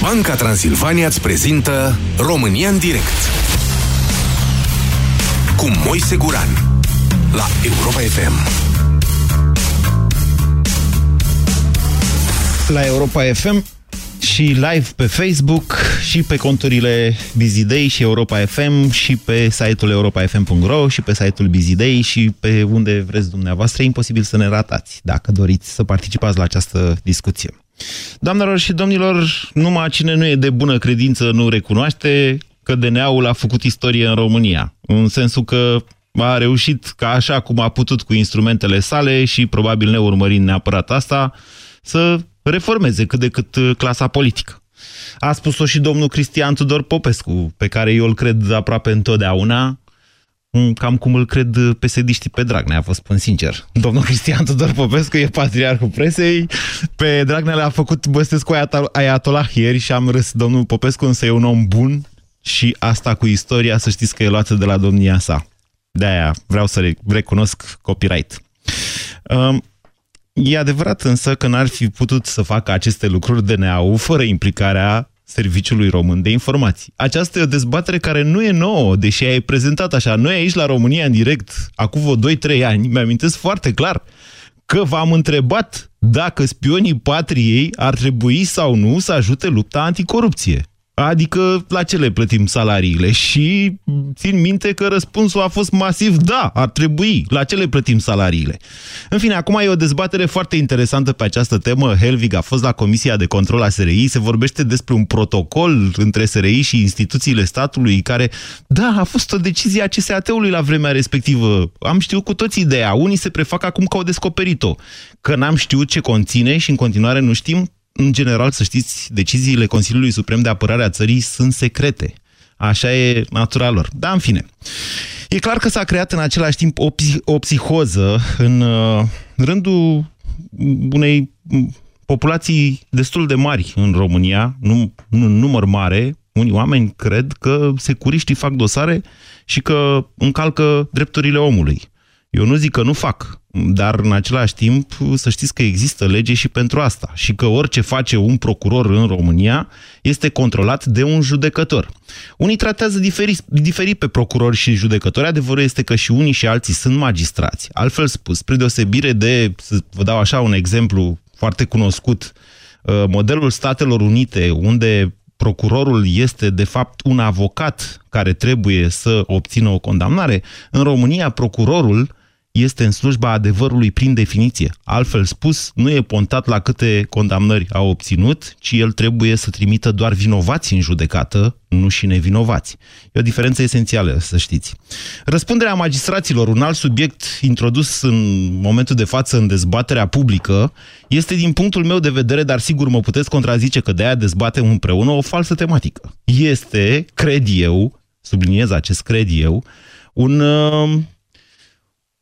Banca Transilvania îți prezintă România în direct cu Moise Guran la Europa FM. La Europa FM și live pe Facebook și pe conturile Bizidei și Europa FM și pe site-ul europafm.ro și pe site-ul Bizidei și pe unde vreți dumneavoastră. E imposibil să ne ratați dacă doriți să participați la această discuție. Doamnelor și domnilor, numai cine nu e de bună credință nu recunoaște că DNA-ul a făcut istorie în România. În sensul că a reușit ca așa cum a putut cu instrumentele sale și probabil neurmărind neapărat asta, să reformeze cât de cât clasa politică. A spus-o și domnul Cristian Tudor Popescu, pe care eu îl cred aproape întotdeauna, cam cum îl cred pesediștii pe Dragnea, vă spun sincer. Domnul Cristian Tudor Popescu e patriarhul presei, pe Dragnea le-a făcut Băstescu Ayatollah ieri și am râs. Domnul Popescu însă e un om bun și asta cu istoria să știți că e luată de la domnia sa. De-aia vreau să recunosc copyright. Um, e adevărat însă că n-ar fi putut să facă aceste lucruri DNA-ul fără implicarea Serviciului Român de Informații. Aceasta e o dezbatere care nu e nouă, deși ai prezentat așa. Noi aici la România în direct, acum vreo 2-3 ani, mi-amintesc foarte clar că v-am întrebat dacă spionii patriei ar trebui sau nu să ajute lupta anticorupție. Adică la ce le plătim salariile? Și țin minte că răspunsul a fost masiv da, ar trebui. La ce le plătim salariile? În fine, acum e o dezbatere foarte interesantă pe această temă. Helvig a fost la Comisia de Control a SRI. Se vorbește despre un protocol între SRI și instituțiile statului care, da, a fost o decizie a CSAT-ului la vremea respectivă. Am știut cu toți ideea. Unii se prefac acum că au descoperit-o. Că n-am știut ce conține și în continuare nu știm în general, să știți, deciziile Consiliului Suprem de Apărare a țării sunt secrete. Așa e natura lor. Dar, în fine, e clar că s-a creat în același timp o, o psihoză în uh, rândul unei populații destul de mari în România, nu, nu număr mare, unii oameni cred că securiștii fac dosare și că încalcă drepturile omului. Eu nu zic că nu fac, dar în același timp să știți că există lege și pentru asta și că orice face un procuror în România este controlat de un judecător. Unii tratează diferit, diferit pe procurori și judecători, adevărul este că și unii și alții sunt magistrați. Altfel spus, spre deosebire de, să vă dau așa un exemplu foarte cunoscut, uh, modelul Statelor Unite, unde procurorul este de fapt un avocat care trebuie să obțină o condamnare, în România procurorul este în slujba adevărului prin definiție. Altfel spus, nu e pontat la câte condamnări a obținut, ci el trebuie să trimită doar vinovați în judecată, nu și nevinovați. E o diferență esențială, să știți. Răspunderea magistraților, un alt subiect introdus în momentul de față în dezbaterea publică, este din punctul meu de vedere, dar sigur mă puteți contrazice că de-aia dezbatem împreună o falsă tematică. Este, cred eu, subliniez acest cred eu, un uh,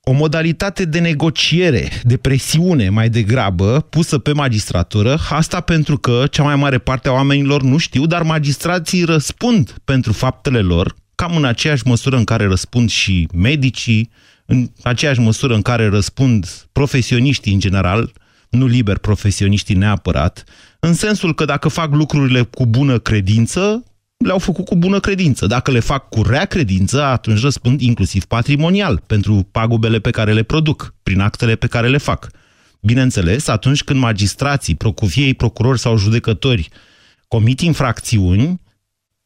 o modalitate de negociere, de presiune mai degrabă, pusă pe magistratură, asta pentru că cea mai mare parte a oamenilor nu știu, dar magistrații răspund pentru faptele lor, cam în aceeași măsură în care răspund și medicii, în aceeași măsură în care răspund profesioniștii în general, nu liber profesioniștii neapărat, în sensul că dacă fac lucrurile cu bună credință, le-au făcut cu bună credință. Dacă le fac cu rea credință, atunci răspund inclusiv patrimonial pentru pagubele pe care le produc, prin actele pe care le fac. Bineînțeles, atunci când magistrații, procuviei, procurori sau judecători comit infracțiuni,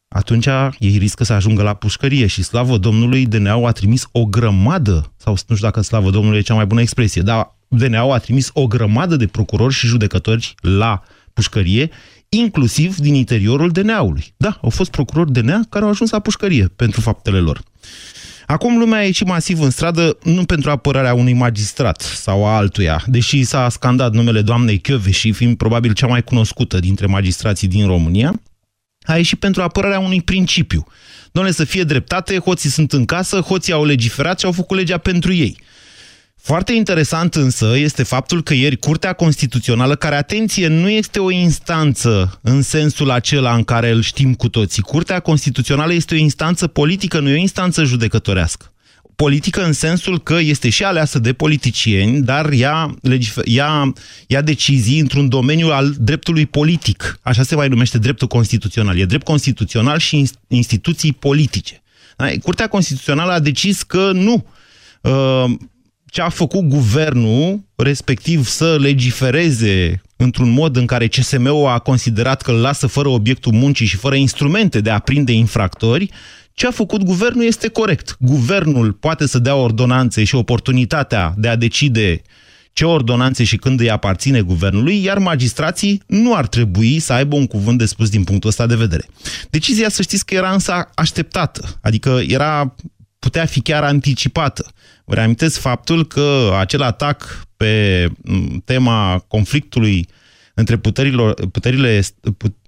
atunci ei riscă să ajungă la pușcărie și slavă Domnului, DNA-ul a trimis o grămadă, sau nu știu dacă slavă Domnului e cea mai bună expresie, dar DNA-ul a trimis o grămadă de procurori și judecători la pușcărie, inclusiv din interiorul DNA-ului. Da, au fost procurori DNA care au ajuns la pușcărie pentru faptele lor. Acum lumea a ieșit masiv în stradă nu pentru apărarea unui magistrat sau a altuia, deși s-a scandat numele doamnei și fiind probabil cea mai cunoscută dintre magistrații din România, a ieșit pentru apărarea unui principiu. Doamne, să fie dreptate, hoții sunt în casă, hoții au legiferat și au făcut legea pentru ei. Foarte interesant însă este faptul că ieri Curtea Constituțională, care, atenție, nu este o instanță în sensul acela în care îl știm cu toții. Curtea Constituțională este o instanță politică, nu e o instanță judecătorească. politică în sensul că este și aleasă de politicieni, dar ia, ia, ia decizii într-un domeniu al dreptului politic. Așa se mai numește dreptul constituțional. E drept constituțional și instituții politice. Curtea Constituțională a decis că nu. Uh, ce a făcut guvernul, respectiv să legifereze într-un mod în care CSM-ul a considerat că îl lasă fără obiectul muncii și fără instrumente de a prinde infractori, ce a făcut guvernul este corect. Guvernul poate să dea ordonanțe și oportunitatea de a decide ce ordonanțe și când îi aparține guvernului, iar magistrații nu ar trebui să aibă un cuvânt de spus din punctul ăsta de vedere. Decizia, să știți că era însă așteptată, adică era, putea fi chiar anticipată. Vă reamintesc faptul că acel atac pe tema conflictului între puterilor, puterile,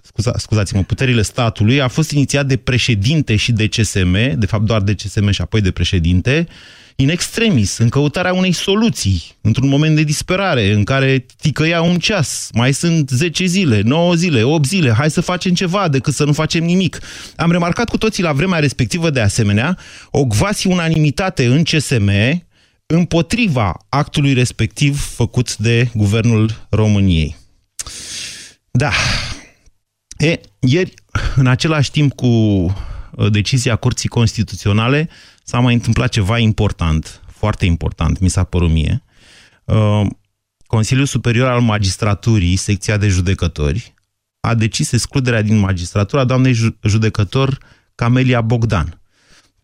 scuza, scuzați-mă, puterile statului a fost inițiat de președinte și de CSM, de fapt doar de CSM și apoi de președinte, in extremis, în căutarea unei soluții, într-un moment de disperare, în care ticăia un ceas, mai sunt 10 zile, 9 zile, 8 zile, hai să facem ceva decât să nu facem nimic. Am remarcat cu toții la vremea respectivă, de asemenea, o quasi unanimitate în CSM împotriva actului respectiv făcut de Guvernul României. Da. E, ieri, în același timp cu uh, decizia Curții Constituționale, s-a mai întâmplat ceva important, foarte important, mi s-a părut mie. Uh, Consiliul Superior al Magistraturii, secția de judecători, a decis excluderea din magistratură a doamnei judecător Camelia Bogdan,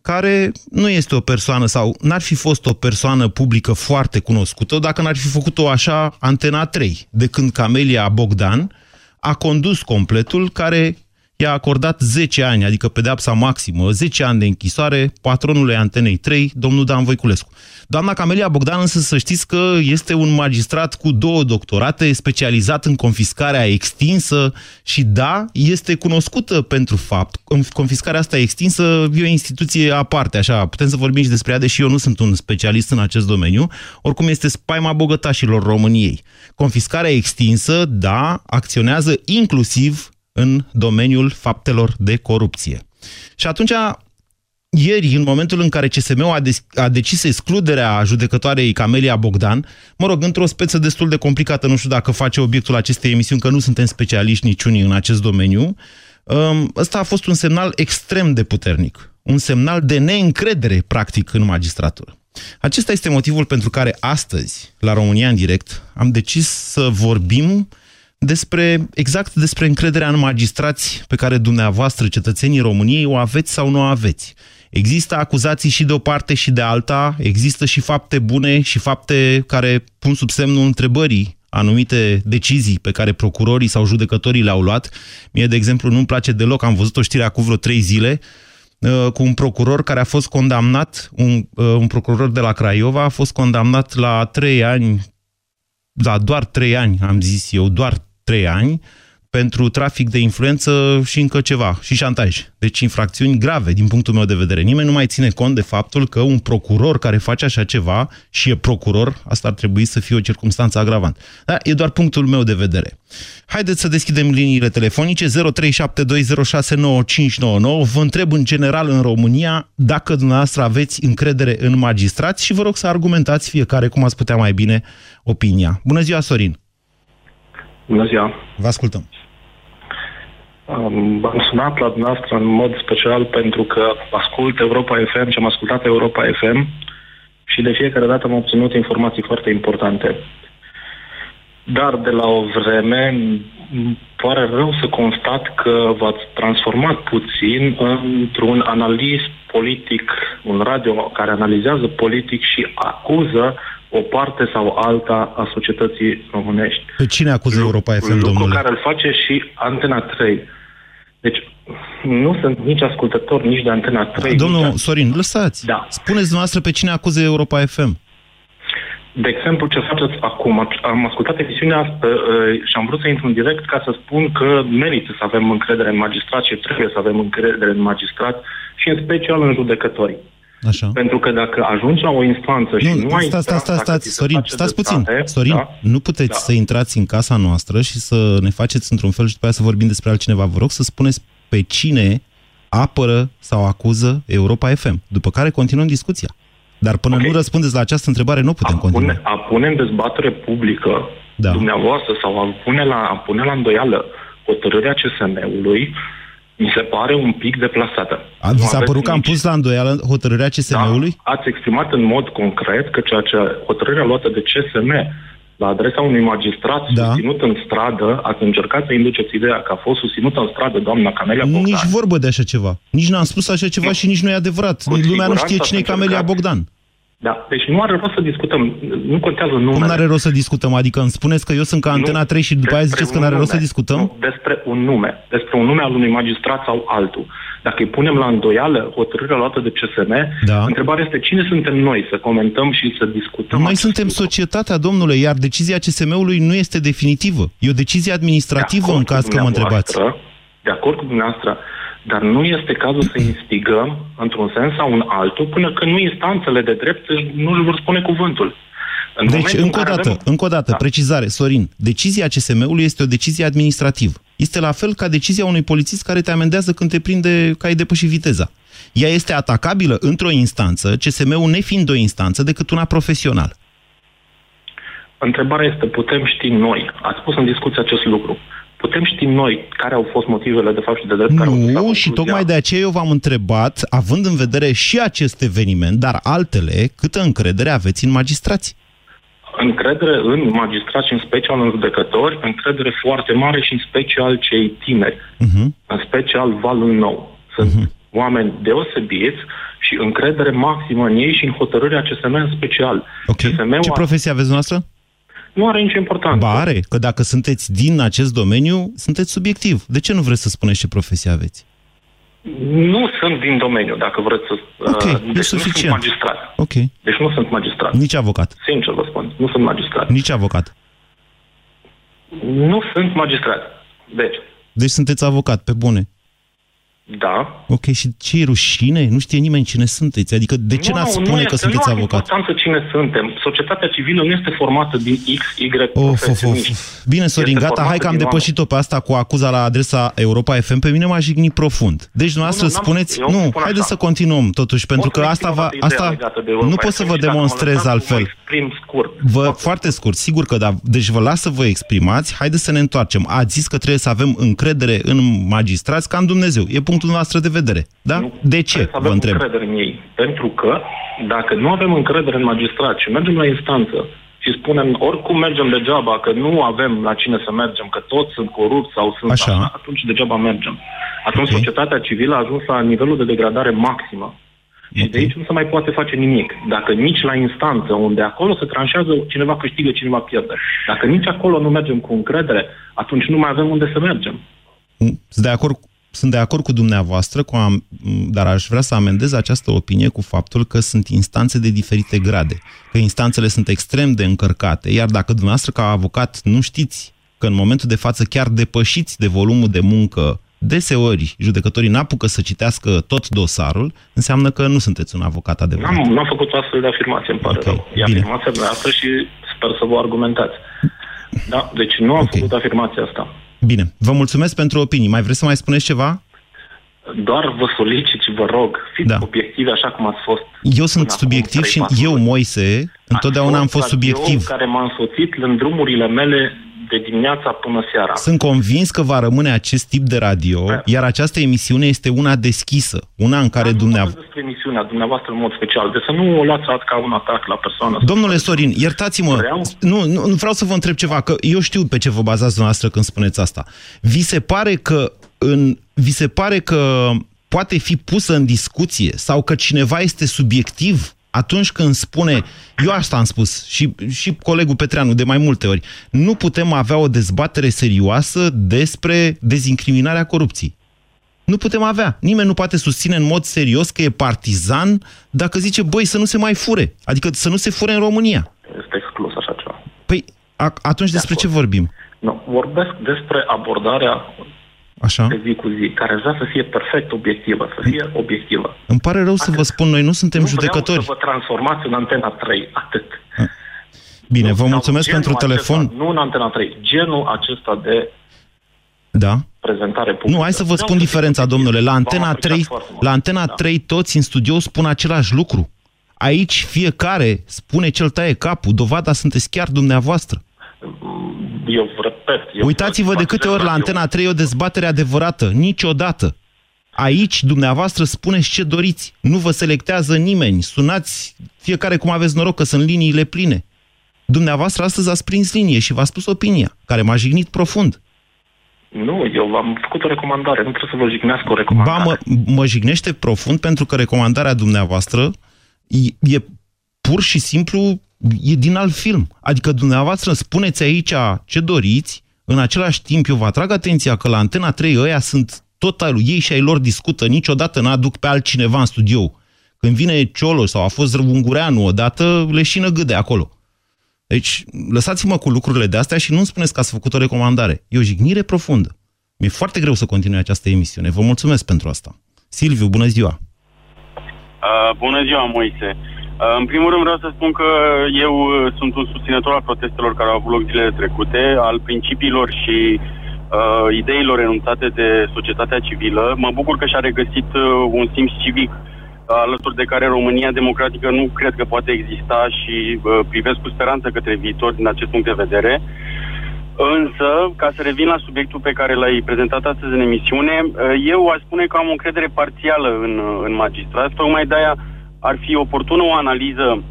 care nu este o persoană sau n-ar fi fost o persoană publică foarte cunoscută dacă n-ar fi făcut-o așa Antena 3, de când Camelia Bogdan a condus completul care i-a acordat 10 ani, adică pedeapsa maximă, 10 ani de închisoare, patronului Antenei 3, domnul Dan Voiculescu. Doamna Camelia Bogdan însă să știți că este un magistrat cu două doctorate, specializat în confiscarea extinsă și da, este cunoscută pentru fapt. Confiscarea asta extinsă e o instituție aparte, așa, putem să vorbim și despre ea, deși eu nu sunt un specialist în acest domeniu, oricum este spaima bogătașilor României. Confiscarea extinsă, da, acționează inclusiv în domeniul faptelor de corupție. Și atunci, ieri, în momentul în care CSM-ul a, de- a decis excluderea judecătoarei Camelia Bogdan, mă rog, într-o speță destul de complicată, nu știu dacă face obiectul acestei emisiuni, că nu suntem specialiști niciunii în acest domeniu, um, ăsta a fost un semnal extrem de puternic. Un semnal de neîncredere, practic, în magistratură. Acesta este motivul pentru care astăzi, la România în direct, am decis să vorbim despre, exact despre încrederea în magistrați pe care dumneavoastră, cetățenii României, o aveți sau nu o aveți. Există acuzații și de o parte și de alta, există și fapte bune și fapte care pun sub semnul întrebării anumite decizii pe care procurorii sau judecătorii le-au luat. Mie, de exemplu, nu-mi place deloc, am văzut o știre acum vreo trei zile, uh, cu un procuror care a fost condamnat, un, uh, un procuror de la Craiova a fost condamnat la trei ani, la doar trei ani, am zis eu, doar trei ani pentru trafic de influență și încă ceva, și șantaj. Deci infracțiuni grave din punctul meu de vedere. Nimeni nu mai ține cont de faptul că un procuror care face așa ceva și e procuror, asta ar trebui să fie o circunstanță agravantă. Da, e doar punctul meu de vedere. Haideți să deschidem liniile telefonice 0372069599. Vă întreb în general în România dacă dumneavoastră aveți încredere în magistrați și vă rog să argumentați fiecare cum ați putea mai bine opinia. Bună ziua, Sorin! Bună ziua! Vă ascultăm! Um, am sunat la dumneavoastră în mod special pentru că ascult Europa FM și am ascultat Europa FM și de fiecare dată am obținut informații foarte importante. Dar de la o vreme pare rău să constat că v-ați transformat puțin într-un analist politic, un radio care analizează politic și acuză o parte sau alta a societății românești. Pe cine acuză Europa FM, Lucru domnule? care îl face și Antena 3. Deci, nu sunt nici ascultător, nici de Antena 3. Domnul nici Sorin, lăsați. Da. Spuneți dumneavoastră pe cine acuză Europa FM. De exemplu, ce faceți acum? Am ascultat emisiunea asta uh, și am vrut să intru în direct ca să spun că merită să avem încredere în magistrat și trebuie să avem încredere în magistrat și în special în judecători. Așa. Pentru că dacă ajungi la o instanță și nu, Nu, ai... stați, stați, stați, dacă stați, ți se Sorin, face stați dreptate, puțin. Sorin, da? nu puteți Da. să intrați în casa noastră și să ne faceți într-un fel și după aia să vorbim despre altcineva. Vă rog să spuneți pe cine apără sau acuză Europa FM, după care continuăm discuția. Dar până Ok. nu răspundeți la această întrebare, nu putem a continua. pune, a pune în dezbatere publică Da. dumneavoastră sau a pune la, a pune la îndoială hotărârea CSM-ului mi se pare un pic deplasată. A, Nu vi s-a aveți părut că am nici- pus la îndoială hotărârea CSM-ului? Da, ați exprimat în mod concret că ceea ce hotărârea luată de CSM la adresa unui magistrat Da. susținut în stradă, ați încercat să induceți ideea că a fost susținută în stradă doamna Camelia Bogdan. Nici vorbă de așa ceva. Nici n-am spus așa ceva Nu. și nici nu e adevărat. Cu Lumea nu siguranță știe cine e ați Camelia încercat. Bogdan. Da, deci nu are rost să discutăm, nu contează numele. Cum n-are rost să discutăm? Adică îmi spuneți că eu sunt ca Nu, Antena 3 și după aia despre ziceți că un n-are rost să nume. discutăm? Nu, despre un nume. Despre un nume al unui magistrat sau altul. Dacă îi punem la îndoială hotărârea luată de CSM, Da. întrebarea este cine suntem noi să comentăm și să discutăm Noi acest suntem lucru? societatea, domnule, iar decizia CSM-ului nu este definitivă. E o decizie administrativă De în acord caz cu că mă întrebați. dumneavoastră, De acord cu dumneavoastră, dar nu este cazul să instigăm într-un sens sau în altul până când nu instanțele de drept își- nu își vor spune cuvântul. În Deci, momentul în încă o care dată, avem- încă o dată, Da. precizare, Sorin, decizia CSM-ului este o decizie administrativă. Este la fel ca decizia unui polițist care te amendează când te prinde că ai depășit viteza. Ea este atacabilă într-o instanță, CSM-ul nefiind o instanță decât una profesională. Întrebarea este, putem ști noi, ați spus în discuție acest lucru, putem ști noi care au fost motivele de fapt și de drept care au dus la Nu, și concluzia- tocmai de aceea eu v-am întrebat, având în vedere și acest eveniment, dar altele, câtă încredere aveți în magistrați? Încredere în magistrați și în special în judecători, încredere foarte mare și în special cei tineri, Uh-huh. în special valul nou. Sunt oameni deosebiți și încredere maximă în ei și în hotărârea CSM în special. Ok. CSM-ul Ce a- profesie aveți noastră? Nu are nicio importanță. Ba are, că dacă sunteți din acest domeniu, sunteți subiectiv. De ce nu vreți să spuneți ce profesie aveți? Nu sunt din domeniu, dacă vreți să... Ok, uh, e deci nu sunt suficient. magistrat. Ok. Deci nu sunt magistrat. Nici avocat. Sincer vă spun, nu sunt magistrat. Nici avocat. Nu sunt magistrat. Deci, Deci sunteți avocat, pe bune. Da. Ok, și ce e rușine? Nu știe nimeni cine sunteți. Adică de ce Nu, n-ați nu spune este, că sunteți nu are avocat? importanță cine suntem. Societatea civilă nu este formată din X, Y Of, of, profesioniști. of. Bine, Sorin, Este gata, hai formată că am din depășit-o pe asta cu acuza la adresa Europa FM. Pe mine m-a jignit profund. Deci, dumneavoastră Nu, nu, n-am- spuneți... eu Nu, spun haideți așa. să continuăm, totuși, pentru Pot să că asta exprim o va... dată ideea Asta legată de Europa nu pot să FM vă și dacă mă demonstrez lăsați, altfel. Mă exprim scurt. Vă, foarte scurt, sigur că da. Deci vă las să vă exprimați. Haideți să ne întoarcem. Ați zis că trebuie să avem încredere în magistrați ca în Dumnezeu. E punctul noastră de vedere. Da? Nu, De ce? trebuie să Vă avem întreb. încredere în ei. Pentru că dacă nu avem încredere în magistrat și mergem la instanță și spunem oricum mergem degeaba, că nu avem la cine să mergem, că toți sunt corupți sau sunt Așa. atunci degeaba mergem. Atunci Ok. societatea civilă a ajuns la nivelul de degradare maximă. Și Ok. de aici nu se mai poate face nimic. Dacă nici la instanță, unde acolo se tranșează cineva câștigă, cineva pierde. Dacă nici acolo nu mergem cu încredere, atunci nu mai avem unde să mergem. Sunt de acord, sunt de acord cu dumneavoastră, cu am, dar aș vrea să amendez această opinie cu faptul că sunt instanțe de diferite grade, că instanțele sunt extrem de încărcate, iar dacă dumneavoastră ca avocat nu știți că în momentul de față chiar depășiți de volumul de muncă, deseori judecătorii n-apucă să citească tot dosarul, înseamnă că nu sunteți un avocat adevărat. N-am, n-am făcut o astfel de afirmație, îmi pare Ok, rău. E bine. afirmația noastră și sper să vă argumentați. Da, deci nu am Ok. făcut afirmația asta. Bine, vă mulțumesc pentru opinii. Mai vreți să mai spuneți ceva? Doar vă solicit și vă rog, fiți Da. obiectivi așa cum ați fost. Eu sunt până acum subiectiv și 3-4 eu, luni. Moise, întotdeauna am fost radioul subiectiv. care m-a însoțit în drumurile mele de dimineața până seara. Sunt convins că va rămâne acest tip de radio, Da. iar această emisiune este una deschisă, una în care Dar nu dumneavoastră... vorbesc despre emisiunea dumneavoastră în mod special, de să nu o luați ca un atac la persoană. Domnule Sorin, iertați-mă, Vreau- nu, nu, nu vreau să vă întreb ceva, că eu știu pe ce vă bazați dumneavoastră când spuneți asta. Vi se pare că, în, vi se pare că poate fi pusă în discuție sau că cineva este subiectiv atunci când spune, eu asta am spus și, și colegul Petreanu de mai multe ori, nu putem avea o dezbatere serioasă despre dezincriminarea corupției. Nu putem avea. Nimeni nu poate susține în mod serios că e partizan dacă zice, băi, să nu se mai fure. Adică să nu se fure în România. Este exclus așa ceva. Păi, a, atunci despre ce acord. vorbim? Nu, vorbesc despre abordarea Așa? de zi cu zi, care vrea să fie perfect obiectivă, să fie obiectivă. Îmi pare rău să vă spun, noi nu suntem nu judecători. vreau să vă transformați în Antena 3, atât. Bine, Nu, vă sau mulțumesc genul pentru telefon. Acesta, nu în Antena 3, genul acesta de Da? prezentare publică. Nu, hai să vă Vreau spun să diferența, fiți domnule. La v-am Antena apreciat 3, foarte mult. la Antena Da. 3 toți în studio spun același lucru. Aici fiecare spune cel taie capul. Dovada sunteți chiar dumneavoastră. Eu repet. Eu Uitați-vă de câte ori la Antena 3 o dezbatere adevărată. Niciodată. Aici, dumneavoastră, spuneți ce doriți. Nu vă selectează nimeni. Sunați fiecare cum aveți noroc, că sunt liniile pline. Dumneavoastră astăzi ați prins linie și v-a spus opinia, care m-a jignit profund. Nu, eu am făcut o recomandare, nu trebuie să vă jignească o recomandare. Ba, mă, mă jignește profund pentru că recomandarea dumneavoastră e, e pur și simplu e din alt film. Adică dumneavoastră spuneți aici ce doriți, în același timp eu vă atrag atenția că la Antena 3 ăia sunt total, ei și ai lor discută, niciodată n-aduc pe altcineva în studio. Când vine Ciolo sau a fost Ungureanu odată, le șină gâde acolo. Deci, lăsați-mă cu lucrurile de astea și nu-mi spuneți că ați făcut o recomandare. E o jignire profundă. Mi-e foarte greu să continui această emisiune. Vă mulțumesc pentru asta. Silviu, bună ziua! Uh, bună ziua, Moise! Uh, în primul rând vreau să spun că eu uh, sunt un susținător al protestelor care au avut loc zilele trecute, al principiilor și uh, ideilor enunțate de societatea civilă. Mă bucur că și-a regăsit uh, un simț civic alături de care România democratică nu cred că poate exista și uh, privesc cu speranță către viitor din acest punct de vedere. Însă, ca să revin la subiectul pe care l-ai prezentat astăzi în emisiune, uh, eu aș spune că am o încredere parțială în, în magistrat, tocmai de-aia ar fi oportună o analiză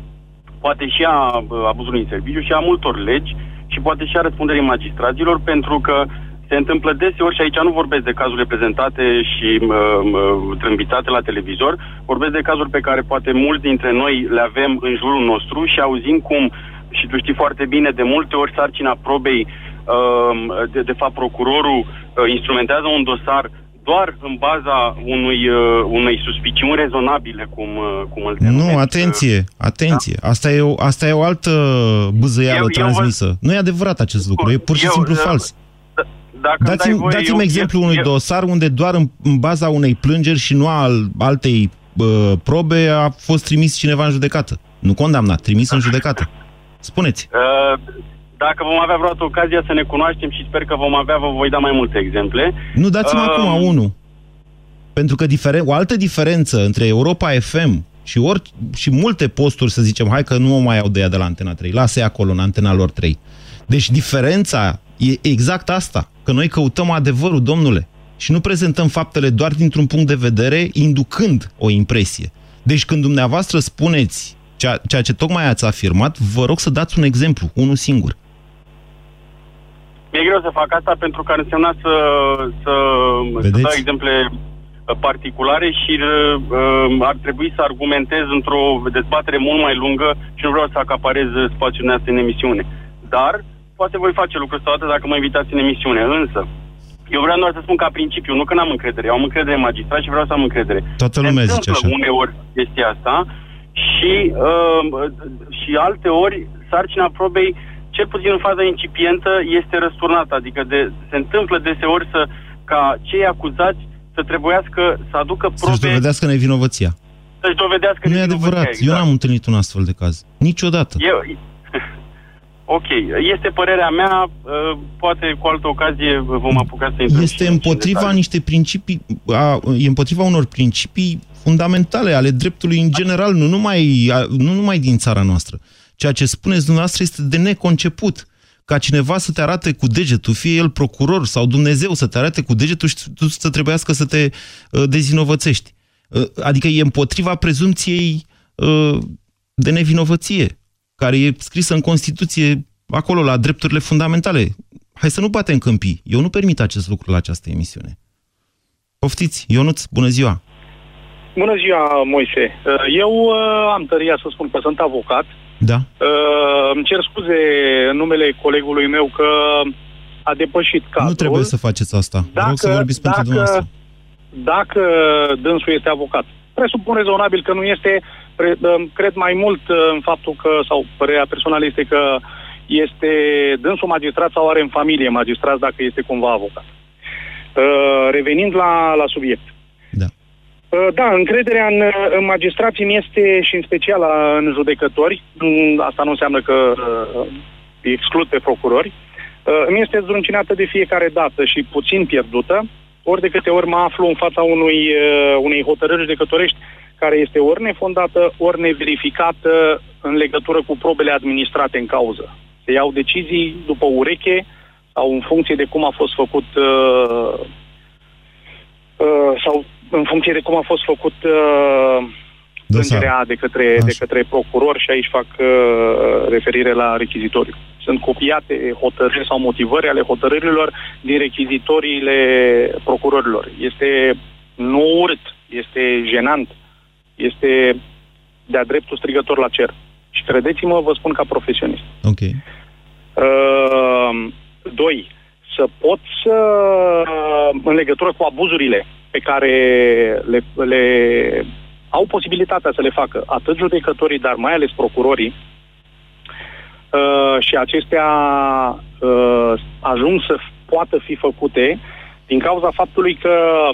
poate și a abuzului în serviciu și a multor legi și poate și a răspunderii magistraților, pentru că se întâmplă deseori, și aici nu vorbesc de cazurile prezentate și uh, uh, trâmbițate la televizor, vorbesc de cazuri pe care poate mulți dintre noi le avem în jurul nostru și auzim cum, și tu știi foarte bine, de multe ori sarcina probei, uh, de, de fapt procurorul uh, instrumentează un dosar doar în baza unui, uh, unei suspiciuni rezonabile, cum, uh, cum îl denumesc. Nu, atenție, atenție. Da? Asta, e o, asta e o altă buzăială eu, transmisă. Eu vă... Nu e adevărat acest lucru, e pur și eu, simplu eu, fals. Dacă dați-mi voie, dați exemplu eu, unui eu... dosar unde doar în, în baza unei plângeri și nu al altei uh, probe a fost trimis cineva în judecată. Nu condamnat, trimis în judecată. Spuneți. Uh, dacă vom avea vreodată ocazia să ne cunoaștem și sper că vom avea, vă voi da mai multe exemple. Nu, dați-mi uh, acum unul. Pentru că diferen... o altă diferență între Europa FM și, ori, și multe posturi, să zicem, hai că nu o mai au de ea de la Antena 3, lasă acolo în Antena lor 3. Deci diferența e exact asta, că noi căutăm adevărul, domnule, și nu prezentăm faptele doar dintr-un punct de vedere, inducând o impresie. Deci când dumneavoastră spuneți ceea, ceea ce tocmai ați afirmat, vă rog să dați un exemplu, unul singur. Mi-e greu să fac asta pentru că ar însemna să, să, să dau exemple particulare și uh, ar trebui să argumentez într-o dezbatere mult mai lungă și nu vreau să acaparez spațiul în emisiune. Dar poate voi face lucrul ăsta dată dacă mă invitați în emisiune. Însă, eu vreau doar să spun ca principiu, nu că n-am încredere. Eu am încredere în magistrat și vreau să am încredere. Toată lumea zice așa. uneori chestia asta și, uh, și alte ori sarcina probei, cel puțin în faza incipientă, este răsturnată. Adică de, se întâmplă deseori să, ca cei acuzați să trebuiască să aducă probe... Să-și dovedească nevinovăția. Să-și dovedească Nu e adevărat. Exact. Eu n-am întâlnit un astfel de caz. Niciodată. Eu, Ok, este părerea mea, uh, poate cu altă ocazie vom apuca să intrăm Este împotriva niște principii, a, e împotriva unor principii fundamentale ale dreptului în general, nu numai, a, nu numai din țara noastră. Ceea ce spuneți dumneavoastră este de neconceput ca cineva să te arate cu degetul, fie el procuror sau Dumnezeu să te arate cu degetul și tu să trebuiască să te uh, dezinovățești. Uh, adică e împotriva prezumției uh, de nevinovăție care e scrisă în Constituție, acolo, la drepturile fundamentale. Hai să nu batem câmpii. Eu nu permit acest lucru la această emisiune. Poftiți, Ionuț, bună ziua! Bună ziua, Moise. Eu uh, am tăria să spun că sunt avocat. Da. Uh, îmi cer scuze în numele colegului meu că a depășit cadrul. Nu trebuie să faceți asta. Dacă, rog să vorbiți dacă, pentru dumneavoastră. Dacă dânsul este avocat, presupun rezonabil că nu este cred mai mult uh, în faptul că, sau părerea personală este că este dânsul magistrat sau are în familie magistrat dacă este cumva avocat. Uh, revenind la, la subiect. Da. Uh, da, încrederea în, în magistrații mi este și în special în judecători. Asta nu înseamnă că exclud pe procurori. Mi este zdruncinată de fiecare dată și puțin pierdută, ori de câte ori mă aflu în fața unui, unei hotărâri judecătorești care este ori nefondată, ori neverificată în legătură cu probele administrate în cauză. Se iau decizii după ureche sau în funcție de cum a fost făcut uh, uh, sau în funcție de cum a fost făcut uh, plângerea de către, de către procuror și aici fac uh, referire la rechizitoriu. Sunt copiate hotărâri sau motivări ale hotărârilor din rechizitoriile procurorilor. Este nu urât, este jenant, este de-a dreptul strigător la cer. Și credeți-mă, vă spun ca profesionist. Ok. Uh, doi, să pot să, în legătură cu abuzurile pe care le, le au posibilitatea să le facă atât judecătorii, dar mai ales procurorii, uh, și acestea uh, ajung să poată fi făcute din cauza faptului că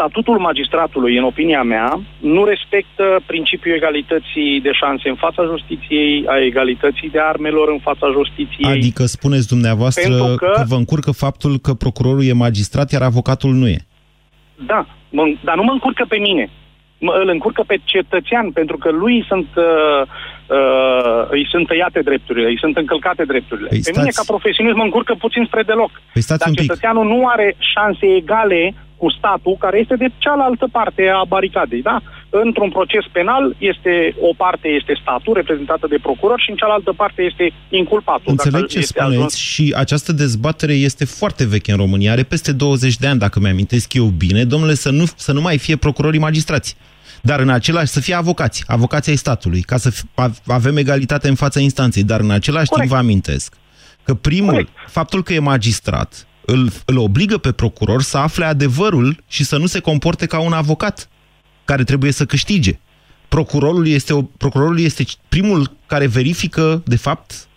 statutul magistratului, în opinia mea, nu respectă principiul egalității de șanse în fața justiției, a egalității de armelor în fața justiției. Adică spuneți dumneavoastră că... că vă încurcă faptul că procurorul e magistrat, iar avocatul nu e. Da, mă, dar nu mă încurcă pe mine. Mă, îl încurcă pe cetățean, pentru că lui sunt, uh, uh, îi sunt tăiate drepturile, îi sunt încălcate drepturile. Păi pe stați... mine, ca profesionist, mă încurcă puțin spre deloc. Păi stați dar cetățeanul nu are șanse egale cu statul, care este de cealaltă parte a baricadei, da? Într-un proces penal este o parte este statul, reprezentată de procuror, și în cealaltă parte este inculpatul. Înțeleg ce spuneți ajuns... și această dezbatere este foarte veche în România, are peste 20 de ani, dacă mi-amintesc eu bine, domnule, să nu, să nu mai fie procurorii magistrați. Dar în același să fie avocați, avocația statului, ca să avem egalitate în fața instanței. Dar în același Corect. timp vă amintesc că primul, Corect. faptul că e magistrat, îl, îl obligă pe procuror să afle adevărul și să nu se comporte ca un avocat care trebuie să câștige. Procurorul este, o, procurorul este primul care verifică, de fapt,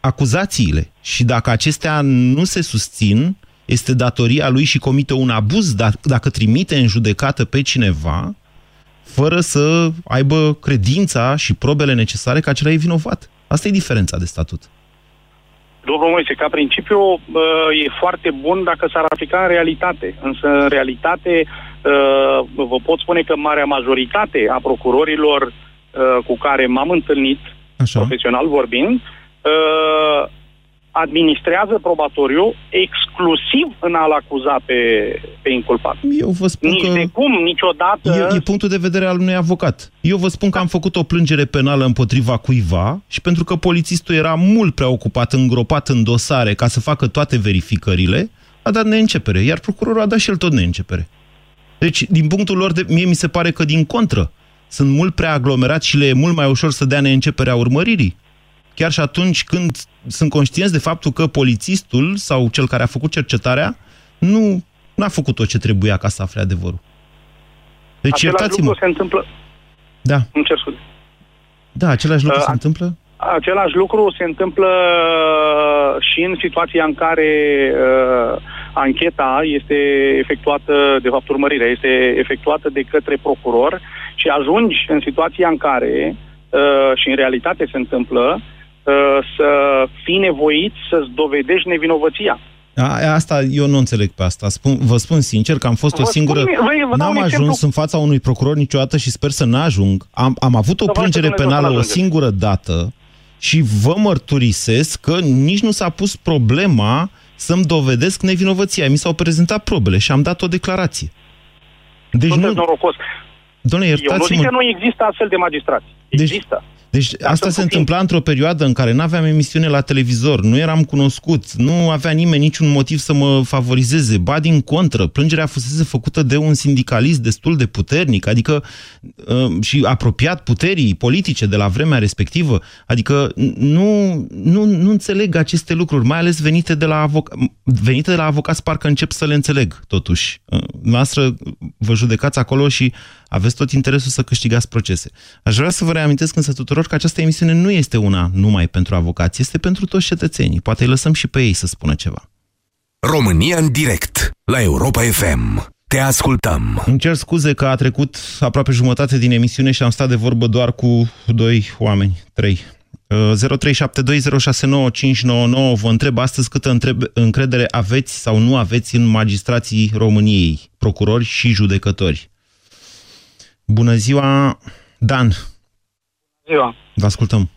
acuzațiile și dacă acestea nu se susțin, este datoria lui și comite un abuz dacă trimite în judecată pe cineva fără să aibă credința și probele necesare că acela e vinovat. Asta e diferența de statut. Domnul Moise, ca principiu e foarte bun dacă s-ar aplica în realitate. Însă, în realitate, vă pot spune că marea majoritate a procurorilor cu care m-am întâlnit, Așa. profesional vorbind, administrează probatoriu exclusiv în a-l acuza pe, pe inculpat. Eu vă spun Nici că... de cum, niciodată... E, e punctul de vedere al unui avocat. Eu vă spun că am făcut o plângere penală împotriva cuiva și pentru că polițistul era mult prea ocupat, îngropat în dosare ca să facă toate verificările, a dat neîncepere, iar procurorul a dat și el tot neîncepere. Deci, din punctul lor, de, mie mi se pare că din contră, sunt mult prea aglomerați și le e mult mai ușor să dea neînceperea urmăririi chiar și atunci când sunt conștienți de faptul că polițistul sau cel care a făcut cercetarea nu a făcut tot ce trebuia ca să afle adevărul. Deci iertați-mă. se întâmplă... Da. Îmi cer scuze. Da, același lucru uh, se întâmplă? Același lucru se întâmplă uh, și în situația în care uh, ancheta este efectuată, de fapt urmărirea este efectuată de către procuror și ajungi în situația în care, uh, și în realitate se întâmplă, Uh, să fii nevoit să-ți dovedești nevinovăția. A, asta eu nu înțeleg pe asta. Spun, vă spun sincer că am fost vă o singură... Spun, N-am ajuns exemplu. în fața unui procuror niciodată și sper să n-ajung. Am, am avut o plângere penală o singură dată și vă mărturisesc că nici nu s-a pus problema să-mi dovedesc nevinovăția. Mi s-au prezentat probele și am dat o declarație. Deci Sunteți nu... norocos. Doamne, iertați-mă. Eu nu zic că nu există astfel de magistrați. Deci- există. Deci, deci asta se întâmpla într-o perioadă în care nu aveam emisiune la televizor, nu eram cunoscut, nu avea nimeni niciun motiv să mă favorizeze. Ba din contră, plângerea fusese făcută de un sindicalist destul de puternic, adică uh, și apropiat puterii politice de la vremea respectivă. Adică nu, nu, nu înțeleg aceste lucruri, mai ales venite de la, avoc venite de la avocați, parcă încep să le înțeleg, totuși. Uh, noastră vă judecați acolo și aveți tot interesul să câștigați procese. Aș vrea să vă reamintesc însă tuturor că această emisiune nu este una numai pentru avocați, este pentru toți cetățenii. Poate îi lăsăm și pe ei să spună ceva. România în direct, la Europa FM. Te ascultăm. Îmi cer scuze că a trecut aproape jumătate din emisiune și am stat de vorbă doar cu doi oameni, trei. 0372069599 uh, vă întreb astăzi câtă încredere aveți sau nu aveți în magistrații României, procurori și judecători. Bună ziua, Dan. Ziua. Vă ascultăm.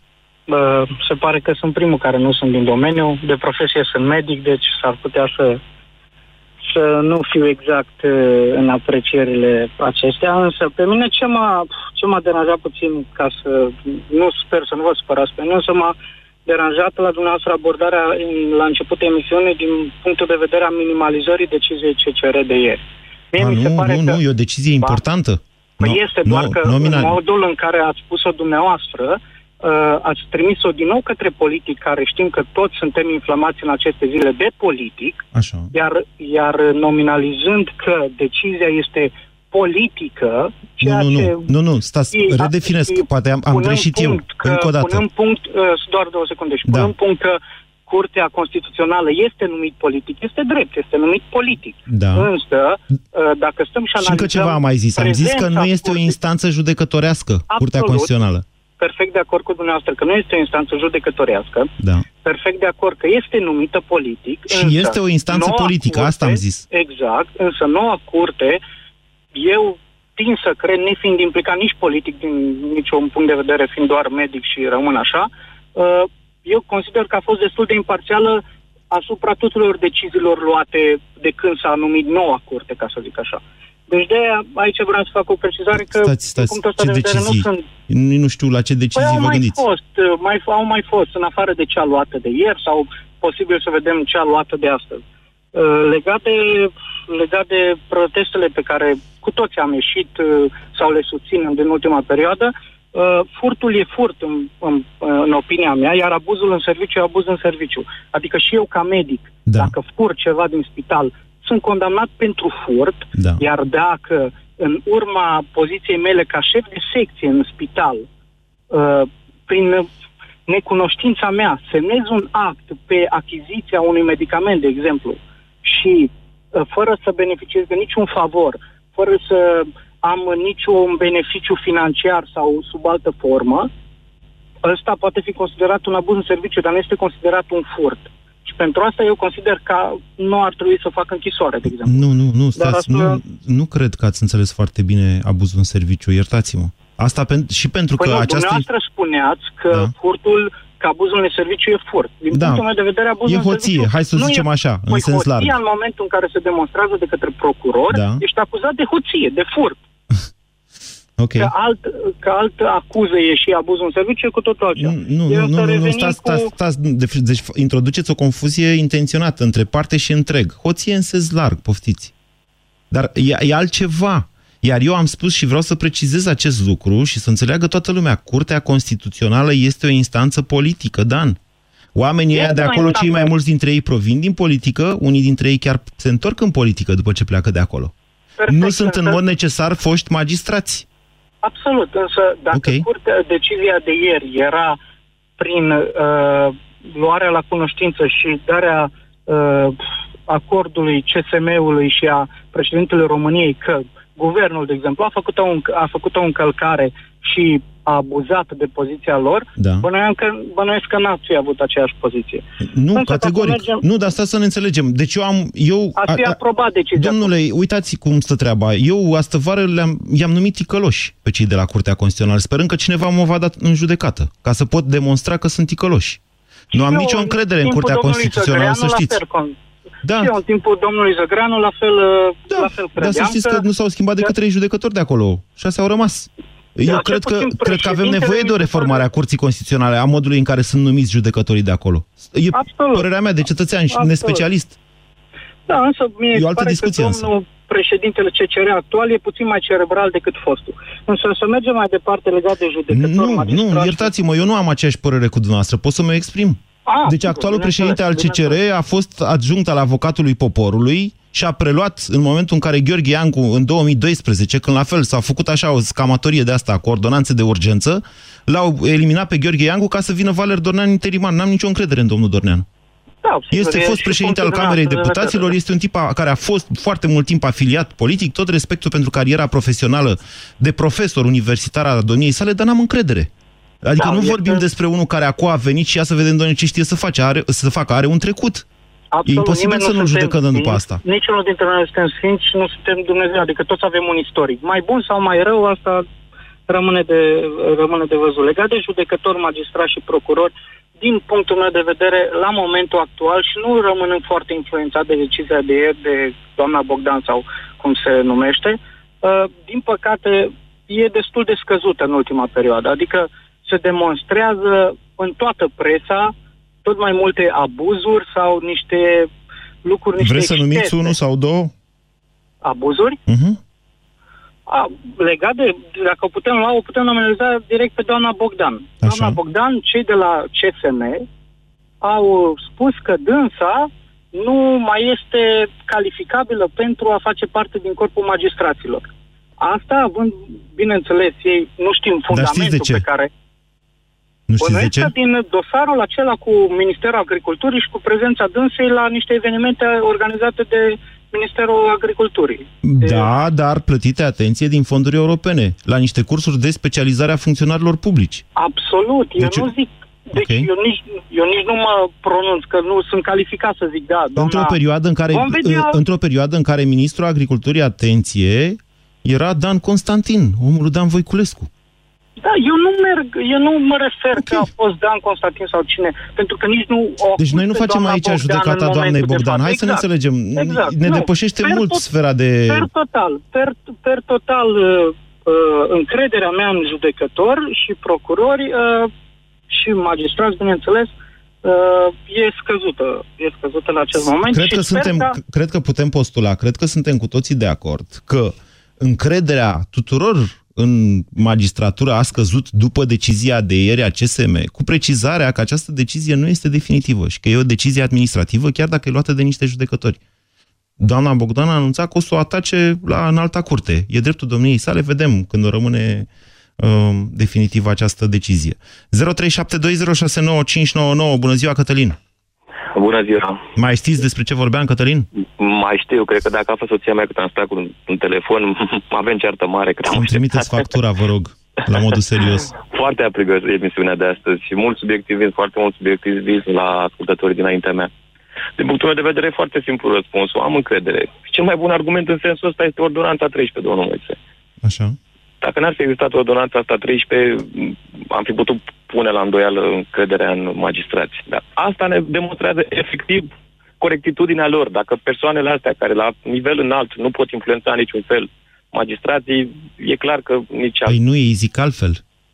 Se pare că sunt primul care nu sunt din domeniu. De profesie sunt medic, deci s-ar putea să, să nu fiu exact uh, în aprecierile acestea, însă pe mine ce m-a, ce m-a deranjat puțin, ca să nu sper să nu vă supărați pe mine, însă m-a deranjat la dumneavoastră abordarea în, la începutul emisiunii din punctul de vedere a minimalizării deciziei CCR de ieri. Mie A, mi se nu, pare nu, că... nu, e o decizie importantă. Păi no, este doar no, că nominal... în modul în care ați spus-o dumneavoastră, uh, ați trimis-o din nou către politic, care știm că toți suntem inflamați în aceste zile de politic, Așa. Iar, iar nominalizând că decizia este politică, ceea nu, nu, ce... Nu, nu, stați, e, redefinesc, e, poate am, am greșit eu, că, încă o dată. Punând punct, uh, doar două secunde, și da. punând punct că Curtea Constituțională este numit politic, este drept, este numit politic. Da. Însă, uh, dacă stăm și analizăm... Și încă ceva am mai zis, am zis că nu este o instanță judecătorească, Absolut. Curtea Constituțională. Perfect de acord cu dumneavoastră că nu este o instanță judecătorească. Da. Perfect de acord că este numită politic. Și însă, este o instanță politică, curte, asta am zis. Exact, însă noua curte, eu tin să cred, nefiind implicat nici politic din niciun punct de vedere, fiind doar medic și rămân așa, uh, eu consider că a fost destul de imparțială asupra tuturor deciziilor luate de când s-a numit noua curte, ca să zic așa. Deci de aici vreau să fac o precizare că stați, stați, punctul ăsta ce de vedere decizii? nu sunt... Nu știu la ce decizii păi vă mai gândiți. Fost, mai, au mai fost, în afară de cea luată de ieri sau posibil să vedem cea luată de astăzi. Uh, legat de, legat de protestele pe care cu toți am ieșit uh, sau le susținem din ultima perioadă, uh, furtul e furt în, în, în opinia mea, iar abuzul în serviciu e abuz în serviciu. Adică și eu ca medic, da. dacă fur ceva din spital, sunt condamnat pentru furt, da. iar dacă în urma poziției mele ca șef de secție în spital, uh, prin necunoștința mea, semnez un act pe achiziția unui medicament, de exemplu, și uh, fără să beneficiez de niciun favor, fără să am niciun beneficiu financiar sau sub altă formă, ăsta poate fi considerat un abuz în serviciu, dar nu este considerat un furt. Și pentru asta eu consider că nu ar trebui să facă închisoare, de exemplu. Nu, nu, nu, stați, asta... nu, nu cred că ați înțeles foarte bine abuzul în serviciu, iertați-mă. Asta pen, și pentru păi că nu, această... Dumneavoastră spuneați că da. furtul, că abuzul în serviciu e furt. Din da. punctul meu de vedere, abuzul e hoție, în hai să zicem e... așa, păi în sens larg. în momentul în care se demonstrează de către procuror, da. ești acuzat de hoție, de furt. Okay. Că, alt, că alt acuză e și abuzul în serviciu, cu totul altceva. Nu, nu, nu, nu, nu, stați, cu... stați, stați, deci, deci introduceți o confuzie intenționată între parte și întreg. Hoție în sens larg, poftiți. Dar e, e altceva. Iar eu am spus și vreau să precizez acest lucru și să înțeleagă toată lumea. Curtea Constituțională este o instanță politică, Dan. Oamenii ăia de acolo, cei mai mulți dintre ei provin din politică, unii dintre ei chiar se întorc în politică după ce pleacă de acolo. Perfect, nu sunt în mod necesar foști magistrați. Absolut, însă dacă okay. curtea, decizia de ieri era prin uh, luarea la cunoștință și darea uh, acordului CSM-ului și a președintelui României că guvernul, de exemplu, a făcut o, a făcut o încălcare și a abuzat de poziția lor, da. bănuiesc că, bănuiesc că n-ați fi avut aceeași poziție. Nu, Însă, categoric. Mergem... Nu, dar asta să ne înțelegem. Deci eu am... Eu, Ați fi aprobat decizia. Domnule, uitați cum stă treaba. Eu astă vară le-am, i-am numit ticăloși pe cei de la Curtea Constituțională, sperând că cineva mă va da în judecată, ca să pot demonstra că sunt ticăloși. Nu am eu, nicio încredere în Curtea Constituțională, să știți. Da. Și eu, în timpul domnului Zăgreanu, la fel, da, la fel credeam Dar să știți că, că nu s-au schimbat decât trei judecători de acolo. Șase au rămas. Eu cred că, cred că avem nevoie de o reformare a Curții Constituționale, a modului în care sunt numiți judecătorii de acolo. E Absolut. părerea mea de cetățean și nespecialist. Da, însă mie e o altă pare discuție, că domnul însă. președintele CCR actual e puțin mai cerebral decât fostul. Însă să mergem mai departe legat de judecători, Nu, nu, iertați-mă, eu nu am aceeași părere cu dumneavoastră. Pot să mă exprim? A, deci sigur, actualul președinte al CCR a fost adjunct al avocatului poporului și a preluat în momentul în care Gheorghe Iancu, în 2012, când la fel s-a făcut așa o scamatorie de asta cu ordonanțe de urgență, l-au eliminat pe Gheorghe Iancu ca să vină Valer Dornean interimar. N-am nicio încredere în domnul Dornean. Da, este fost președinte al Camerei Deputaților, este un tip a, care a fost foarte mult timp afiliat politic, tot respectul pentru cariera profesională de profesor universitar al domniei sale, dar n-am încredere. Adică da, nu vorbim despre unul care acum a venit și ia să vedem, doamne, ce știe să, face, are, să facă, are un trecut. Absolut, e imposibil să nu judecăm după asta. Niciunul dintre noi suntem sfinți și nu suntem Dumnezeu, adică toți avem un istoric. Mai bun sau mai rău, asta rămâne de, rămâne de văzut. Legat de judecători, magistrați și procurori, din punctul meu de vedere, la momentul actual și nu rămânând foarte influențat de decizia de ieri de doamna Bogdan sau cum se numește, uh, din păcate e destul de scăzută în ultima perioadă. Adică se demonstrează în toată presa tot mai multe abuzuri sau niște lucruri, niște Vreți să numiți unul sau două? Abuzuri? Uh-huh. A, legat de, dacă putem lua, o putem analiza direct pe doamna Bogdan. Așa. Doamna Bogdan, cei de la CSM au spus că dânsa nu mai este calificabilă pentru a face parte din corpul magistraților. Asta având, bineînțeles, ei nu știm fundamentul pe care... Nu știți de ce? din dosarul acela cu Ministerul Agriculturii și cu prezența dânsei la niște evenimente organizate de Ministerul Agriculturii. Da, dar plătite, atenție, din fonduri europene, la niște cursuri de specializare a funcționarilor publici. Absolut, eu deci, nu zic deci okay. eu, nici, eu nici nu mă pronunț, că nu sunt calificat să zic da. Doamna... Într-o perioadă în care, vedea... într-o perioadă în care ministrul agriculturii, atenție, era Dan Constantin, omul lui Dan Voiculescu. Da, eu nu merg, eu nu mă refer okay. că a fost Dan Constantin sau cine, pentru că nici nu... O deci noi nu facem aici Bogdan judecata doamnei Bogdan. Hai exact. să ne înțelegem. Exact. Ne nu. depășește per mult tot, sfera de... Per total, per, per total, uh, uh, încrederea mea în judecători și procurori uh, și magistrați, bineînțeles, uh, e scăzută. E scăzută la acest moment. Cred că, suntem, ca... cred că putem postula, cred că suntem cu toții de acord că încrederea tuturor în magistratură a scăzut după decizia de ieri a CSM, cu precizarea că această decizie nu este definitivă și că e o decizie administrativă, chiar dacă e luată de niște judecători. Doamna Bogdan a anunțat că o să o atace la înalta curte. E dreptul domniei sale, vedem când o rămâne uh, definitivă această decizie. 0372069599. Bună ziua, Cătălin! Bună ziua! Mai știți despre ce vorbeam, Cătălin? Mai știu, cred că dacă a fost soția mea cât am stat cu un telefon, avem ceartă mare. Îmi trimiteți factura, vă rog, la modul serios. Foarte aprigă emisiunea de astăzi și mult subiectivism, foarte mult subiectivism la ascultătorii dinaintea mea. Din punctul meu de vedere, e foarte simplu răspunsul. Am încredere. Cel mai bun argument în sensul ăsta este ordonanța 13, domnul Moise. Așa. Dacă n-ar fi existat ordonanța asta 13, am fi putut pune la îndoială încrederea în magistrați. Dar asta ne demonstrează efectiv corectitudinea lor. Dacă persoanele astea care la nivel înalt nu pot influența niciun fel magistrații, e clar că nici alt... Păi nu, ei zic altfel.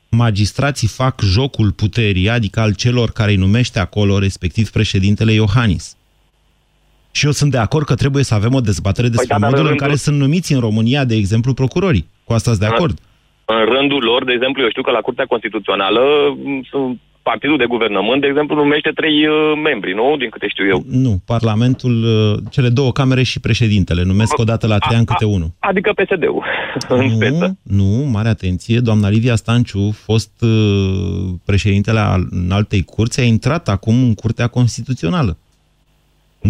Magistrații fac jocul puterii, adică al celor care îi numește acolo, respectiv președintele Iohannis. Și eu sunt de acord că trebuie să avem o dezbatere păi despre păi, da, modul în rândul... care sunt numiți în România, de exemplu, procurorii. Cu asta de acord. În rândul lor, de exemplu, eu știu că la Curtea Constituțională sunt partidul de guvernământ, de exemplu, numește trei uh, membri, nu? Din câte știu eu. Nu, Parlamentul, uh, cele două camere și președintele, numesc o dată la trei ani câte unul. Adică PSD-ul, nu, Nu, mare atenție, doamna Livia Stanciu, fost uh, președintele al altei curți, a intrat acum în Curtea Constituțională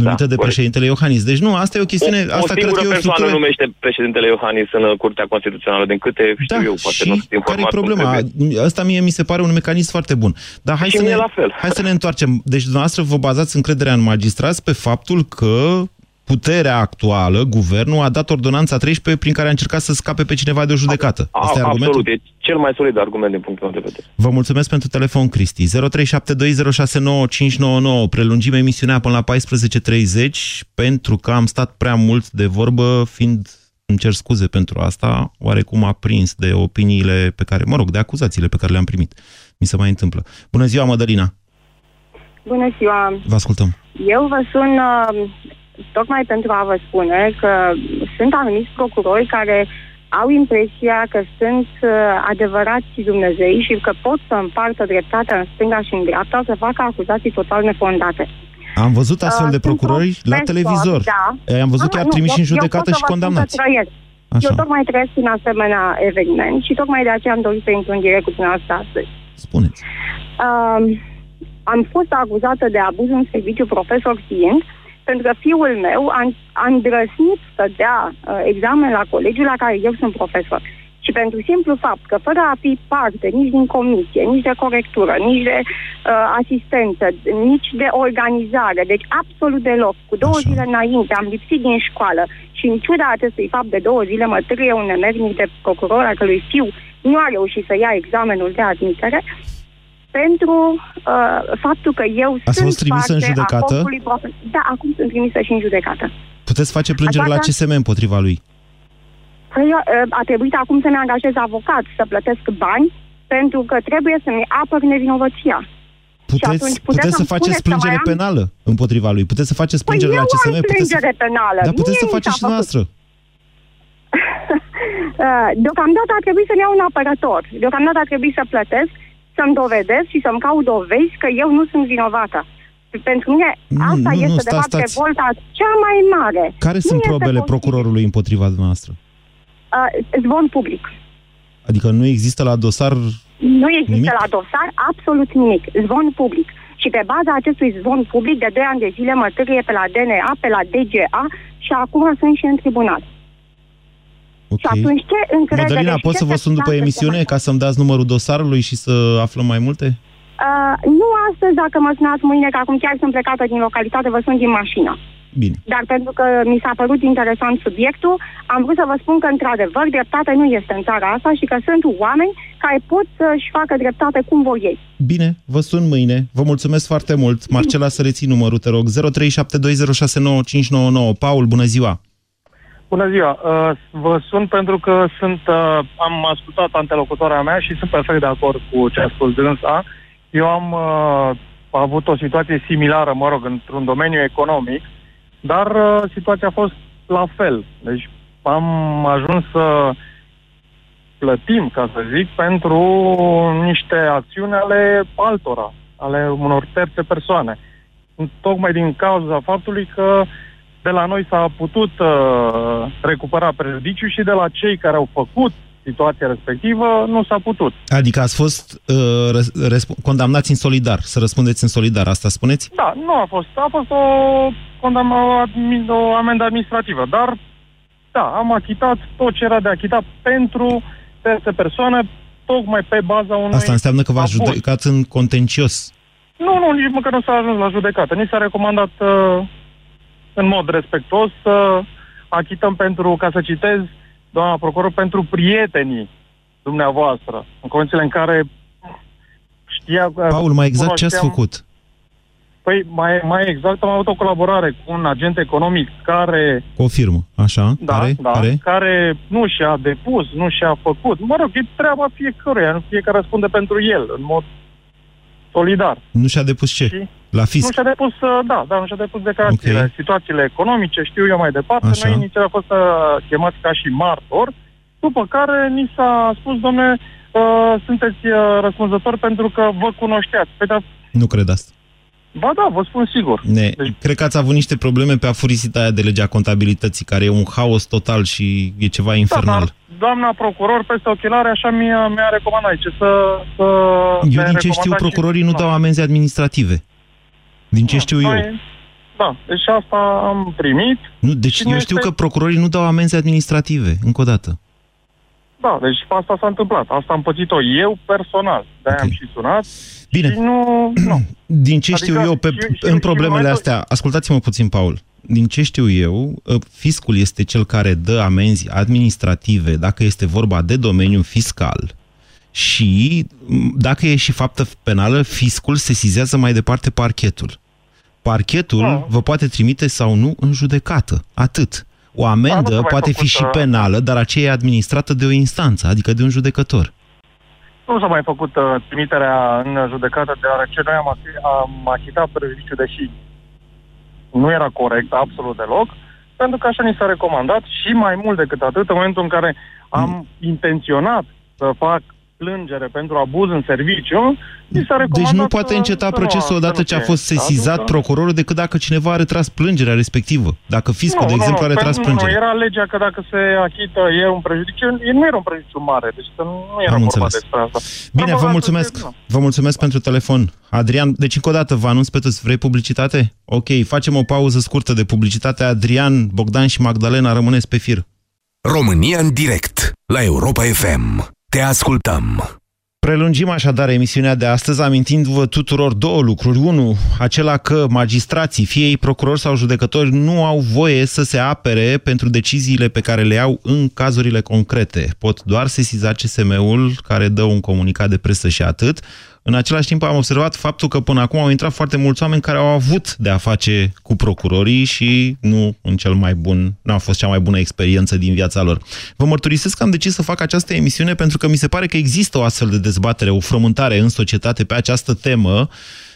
numită da, de președintele Iohannis. Deci nu, asta e o chestiune... O, asta o singură cred că e o persoană structură... numește președintele Iohannis în Curtea Constituțională, din câte știu da, eu, poate nu sunt care e problema? Asta mie mi se pare un mecanism foarte bun. Dar hai, să ne, la fel. hai să ne întoarcem. Deci dumneavoastră vă bazați încrederea în magistrați pe faptul că puterea actuală, guvernul, a dat ordonanța 13 prin care a încercat să scape pe cineva de o judecată. A, Asta e argumentul? Absolut, e cel mai solid argument din punctul meu de vedere. Vă mulțumesc pentru telefon, Cristi. 0372069599. Prelungim emisiunea până la 14.30 pentru că am stat prea mult de vorbă, fiind îmi cer scuze pentru asta, oarecum a prins de opiniile pe care, mă rog, de acuzațiile pe care le-am primit. Mi se mai întâmplă. Bună ziua, Mădălina! Bună ziua! Vă ascultăm! Eu vă sun uh, tocmai pentru a vă spune că sunt anumiți procurori care au impresia că sunt uh, adevărați Dumnezei și că pot să împartă dreptatea în stânga și în dreapta, să facă acuzații total nefondate. Am văzut astfel uh, de procurori la televizor. Da. Am văzut chiar trimiși în judecată și condamnați. Așa. Eu tocmai trăiesc în asemenea eveniment și tocmai de aceea am dorit să intru în direct cu dumneavoastră astăzi. Spuneți. Uh, am fost acuzată de abuz în serviciu profesor fiind uh, pentru că fiul meu a, a îndrăsnit să dea uh, examen la colegiul la care eu sunt profesor. Și Și pentru simplu fapt că fără a fi parte nici din comisie, nici de corectură, nici de uh, asistență, nici de organizare, deci absolut deloc, cu două Așa. zile înainte am lipsit din școală și în ciuda acestui fapt de două zile mă târie un nemernic de procuror al cărui fiu nu a reușit să ia examenul de admitere, pentru uh, faptul că eu Ați sunt fost trimisă în parte a judecată? corpului profe- Da, acum sunt trimisă și în judecată. Puteți face plângere la Așa că- CSM împotriva lui. Păi, uh, a trebuit acum să-mi angajez avocat, să plătesc bani, pentru că trebuie să-mi apăr nevinovăția. Puteți, atunci puteți puteți să să-mi faceți spuneți că mai plângere am- penală împotriva lui. Puteți să faceți Păi plângere eu la CSM. am puteți să... plângere penală. Dar puteți Mie să mi s-a faceți și făcut. noastră. Uh, Deocamdată a trebuit să-mi iau un apărător. Deocamdată a trebuit să plătesc, să-mi dovedesc și să-mi caut dovezi că eu nu sunt vinovată. Pentru mine Nu, asta nu, nu, este, de stați, fapt, stați. revolta cea mai mare. Care Nu sunt este probele posibil. procurorului împotriva dumneavoastră? Uh, zvon public. Adică nu există la dosar... Nu există Nimic? la dosar absolut nimic. Zvon public. Și pe baza acestui zvon public, de 2 ani de zile mă târie pe la DNA, pe la DGA și acum sunt și în tribunal. Ok. Și atunci ce încredere... Madalina, și pot ce să vă sun după securitate emisiune se mai- ca să-mi dați numărul dosarului și să aflăm mai multe? Uh, nu astăzi, dacă mă sunați mâine, că acum chiar sunt plecată din localitate, vă sun din mașină. Bine. Dar pentru că mi s-a părut interesant subiectul, am vrut să vă spun că, într-adevăr, dreptate nu este în țara asta și că sunt oameni care pot să-și facă dreptate cum vor ei. Bine, vă sun mâine. Vă mulțumesc foarte mult. Marcela, să reții numărul, te rog. 0372069599. Paul, bună ziua! Bună ziua! Uh, vă sun pentru că sunt, uh, am ascultat antelocutoarea mea și sunt perfect de acord cu ce a spus dânsa. Eu am uh, avut o situație similară, mă rog, într-un domeniu economic, dar uh, situația a fost la fel. Deci am ajuns să plătim, ca să zic, pentru niște acțiuni ale altora, ale unor terțe persoane. Tocmai din cauza faptului că de la noi s-a putut uh, recupera prejudiciu și de la cei care au făcut situația respectivă nu s-a putut. Adică ați fost uh, răs- răsp- condamnați în solidar, să răspundeți în solidar, asta spuneți? Da, nu a fost. A fost o, condamnă, o, admi- o amendă administrativă, dar da, am achitat tot ce era de achitat pentru terțe persoane, tocmai pe baza unui Asta înseamnă că v-ați abuz. judecat în contencios. Nu, nu, nici măcar nu s-a ajuns la judecată. Ni s-a recomandat uh, în mod respectuos să achităm pentru, ca să citez, doamna procuror, pentru prietenii dumneavoastră, în condițiile în care știa... Paul, mai exact ce ați cunoșteam- făcut? Păi, mai, mai exact, am avut o colaborare cu un agent economic care, Cu o firmă, așa? da, care? da, care? care nu și-a depus, nu și-a făcut. Mă rog, e treaba fiecăruia, nu fiecare răspunde pentru el, în mod solidar. Nu și-a depus ce? Și La fisc? Nu și-a depus, uh, da, da, nu și-a depus declarațiile, Ok. situațiile economice, știu eu mai departe. Așa. Noi inițial a fost uh, chemați ca și martor, după care ni s-a spus, domne, uh, sunteți uh, răspunzători pentru că vă cunoșteați. Păi da, Nu cred asta. ba da, vă spun sigur. Ne, Deci- cred că ați avut niște probleme pe afurisita aia de legea contabilității, care e un haos total și e ceva Da, infernal. dar doamna procuror, peste ochelare, așa mi-a, mi-a recomandat. Ce să, să Eu mi-a din ce știu, recomandat și- procurorii nu da. dau amenzi administrative. Din ce știu eu. Noi- Da, deci asta am primit. Nu, deci și nu eu știu este- că procurorii nu dau amenzi administrative, încă o dată. Da, deci asta s-a întâmplat. Asta am pățit-o eu personal. De-aia Ok. am și sunat. Bine. Și nu... nu. Din ce știu Adică eu, pe, și- și- în și problemele mai- astea, ascultați-mă puțin, Paul, din ce știu eu, ă, fiscul este cel care dă amenzi administrative dacă este vorba de domeniul fiscal și m, dacă e și faptă penală, fiscul sesizează mai departe parchetul. Parchetul Da. vă poate trimite sau nu în judecată. Atât. O amendă Da, nu s-a mai poate fi făcut, și uh, penală, dar aceea e administrată de o instanță, adică de un judecător. Nu s-a mai făcut uh, trimiterea în judecată, deoarece noi am, achi- am achitat prejudiciu, deși nu era corect absolut deloc, pentru că așa ni s-a recomandat și mai mult decât atât, în momentul în care am intenționat să fac plângere pentru abuz în serviciu, mi s-a recomandat Deci nu poate să- înceta să nu- procesul să odată nu ce a fie. fost sesizat Da, procurorul decât dacă cineva a retras plângerea respectivă. Dacă fiscul, de exemplu, a retras pentru- plângerea. Nu, era legea că dacă se achită e un prejudiciu, e- nu era un prejudiciu mare, deci că nu era Am vorba înțeles. despre asta. Bine, Vorba vă asta mulțumesc. de- nu. Vă mulțumesc pentru telefon. Adrian, deci încă o dată vă anunț pe toți, vrei publicitate? Ok, facem o pauză scurtă de publicitate. Adrian, Bogdan și Magdalena rămâneți pe fir. România în direct la Europa FM. Te ascultăm! Prelungim așadar emisiunea de astăzi amintindu-vă tuturor două lucruri. Unu, acela că magistrații, fie ei procurori sau judecători, nu au voie să se apere pentru deciziile pe care le iau în cazurile concrete. Pot doar sesiza CSM-ul care dă un comunicat de presă și atât. În același timp am observat faptul că până acum au intrat foarte mulți oameni care au avut de a face cu procurorii și nu în cel mai bun, nu a fost cea mai bună experiență din viața lor. Vă mărturisesc că am decis să fac această emisiune pentru că mi se pare că există o astfel de dezbatere, o frământare în societate pe această temă,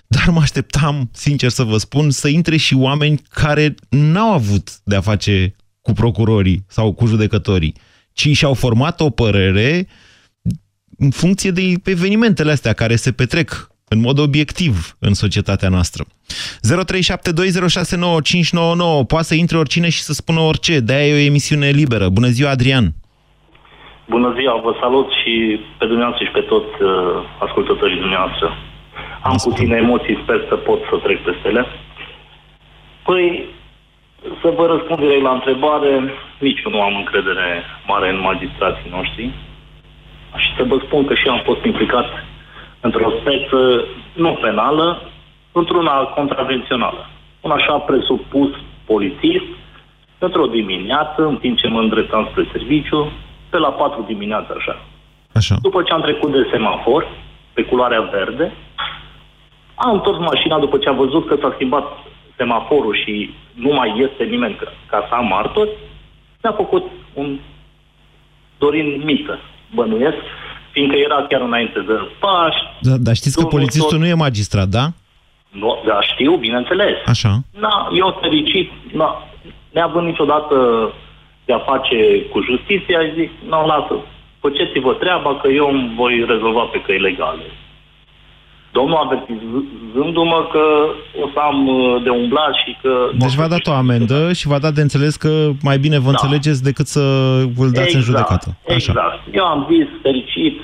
dar mă așteptam, sincer să vă spun, să intre și oameni care n-au avut de a face cu procurorii sau cu judecătorii, ci și-au format o părere în funcție de evenimentele astea care se petrec în mod obiectiv în societatea noastră. 0372069599 poate să intre oricine și să spună orice, de-aia e o emisiune liberă. Bună ziua, Adrian! Bună ziua, vă salut și pe dumneavoastră și pe toți uh, ascultătorii dumneavoastră. Am Asta. puține emoții, sper să pot să trec peste ele. Păi, să vă răspund direct la întrebare, nici eu nu am încredere mare în magistrații noștri. Și să vă spun că și eu am fost implicat într-o speță nu penală, într-una contravențională. Un așa presupus polițist, într-o dimineață, în timp ce mă îndreptam spre serviciu, pe la 4 dimineața așa. așa. După ce am trecut de semafor, pe culoarea verde, am întors mașina după ce am văzut că s-a schimbat semaforul și nu mai este nimeni ca să am martori, mi-a făcut un Dorin Miță, bănuiesc, fiindcă era chiar înainte de Paști. Da, dar știți că polițistul tot... nu e magistrat, da? Nu, da, știu, bineînțeles. Așa. Na, eu fericit, na, neavând niciodată de a face cu justiția, zic, nu, lasă, faceți-vă treaba că eu îmi voi rezolva pe căi legale. Domnul avertizându-mă că o să am uh, de umblat și că... Deci v-a dat o amendă și v-a dat de înțeles că mai bine vă da. înțelegeți decât să îl dați exact, în judecată. Așa. Exact. Eu am zis fericit,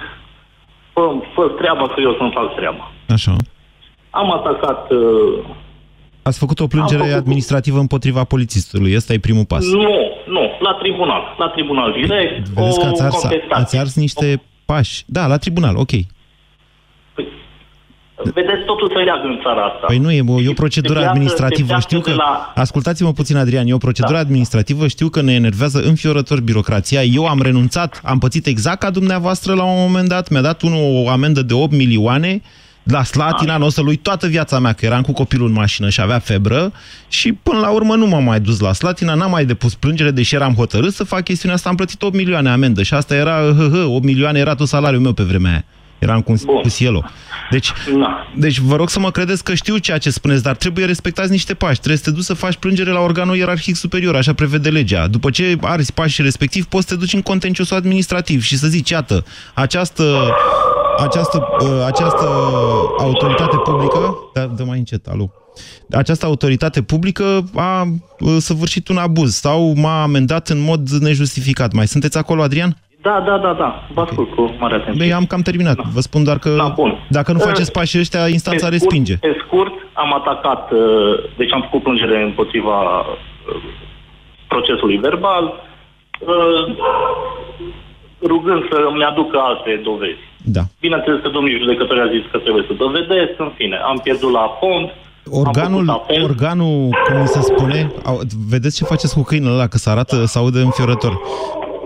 fă, fă treaba că eu să-mi fac treaba. Așa. Am atacat... Uh, Ați făcut o plângere făcut... administrativă împotriva polițistului. Ăsta e primul pas. Nu, nu. La tribunal. La tribunal direct. Vedeți că ați ars, ați ars niște pași. Da, la tribunal, ok. Vedeți, totul se leagă în țara asta. Păi nu, e o, e o procedură se administrativă. Știu că, la... ascultați-mă puțin, Adrian, e o procedură da. administrativă, știu că ne enervează înfiorător birocrația. Eu am renunțat, am pățit exact ca dumneavoastră la un moment dat, mi-a dat unul o amendă de 8 milioane, la Slatina, nu o să lui toată viața mea, că eram cu copilul în mașină și avea febră și până la urmă nu m-am mai dus la Slatina, n-am mai depus plângere, deși eram hotărât să fac chestiunea asta, am plătit 8 milioane amendă și asta era, hă, hă, 8 milioane era tot salariul meu pe vremea aia. Eram cu, cu Cielo. Deci, da. deci vă rog să mă credeți că știu ceea ce spuneți, dar trebuie respectați niște pași. Trebuie să te duci să faci plângere la organul ierarhic superior, așa prevede legea. După ce arzi pașii respectiv, poți să te duci în contenciusul administrativ și să zici, iată, această, această, ă, această autoritate publică... Da, dă mai încet, alo această autoritate publică a ă, săvârșit un abuz sau m-a amendat în mod nejustificat. Mai sunteți acolo, Adrian? Da, da, da, da. Vă ascult cu mare atenție. Băi, am cam terminat. Da. Vă spun doar că da, bun. dacă nu faceți pașii ăștia, instanța pe respinge. Scurt, pe scurt, am atacat, uh, deci am făcut plângere împotriva uh, procesului verbal, uh, rugând să-mi aducă alte dovezi. Da. Bineînțeles că domnul judecător a zis că trebuie să dovedesc, în fine, am pierdut la fond, Organul, organul, cum se spune, vedeți ce faceți cu câinele ăla, că se arată, da. se aude înfiorător.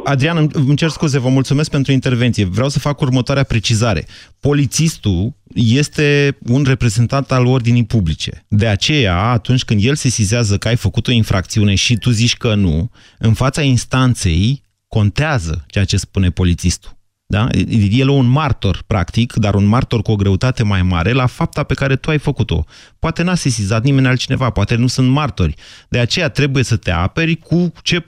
Adrian, îmi cer scuze, vă mulțumesc pentru intervenție. Vreau să fac următoarea precizare. Polițistul este un reprezentant al ordinii publice. De aceea, atunci când el se sizează că ai făcut o infracțiune și tu zici că nu, în fața instanței contează ceea ce spune polițistul. Da? El e un martor, practic, dar un martor cu o greutate mai mare la fapta pe care tu ai făcut-o. Poate n-a sesizat nimeni altcineva, poate nu sunt martori. De aceea trebuie să te aperi cu ce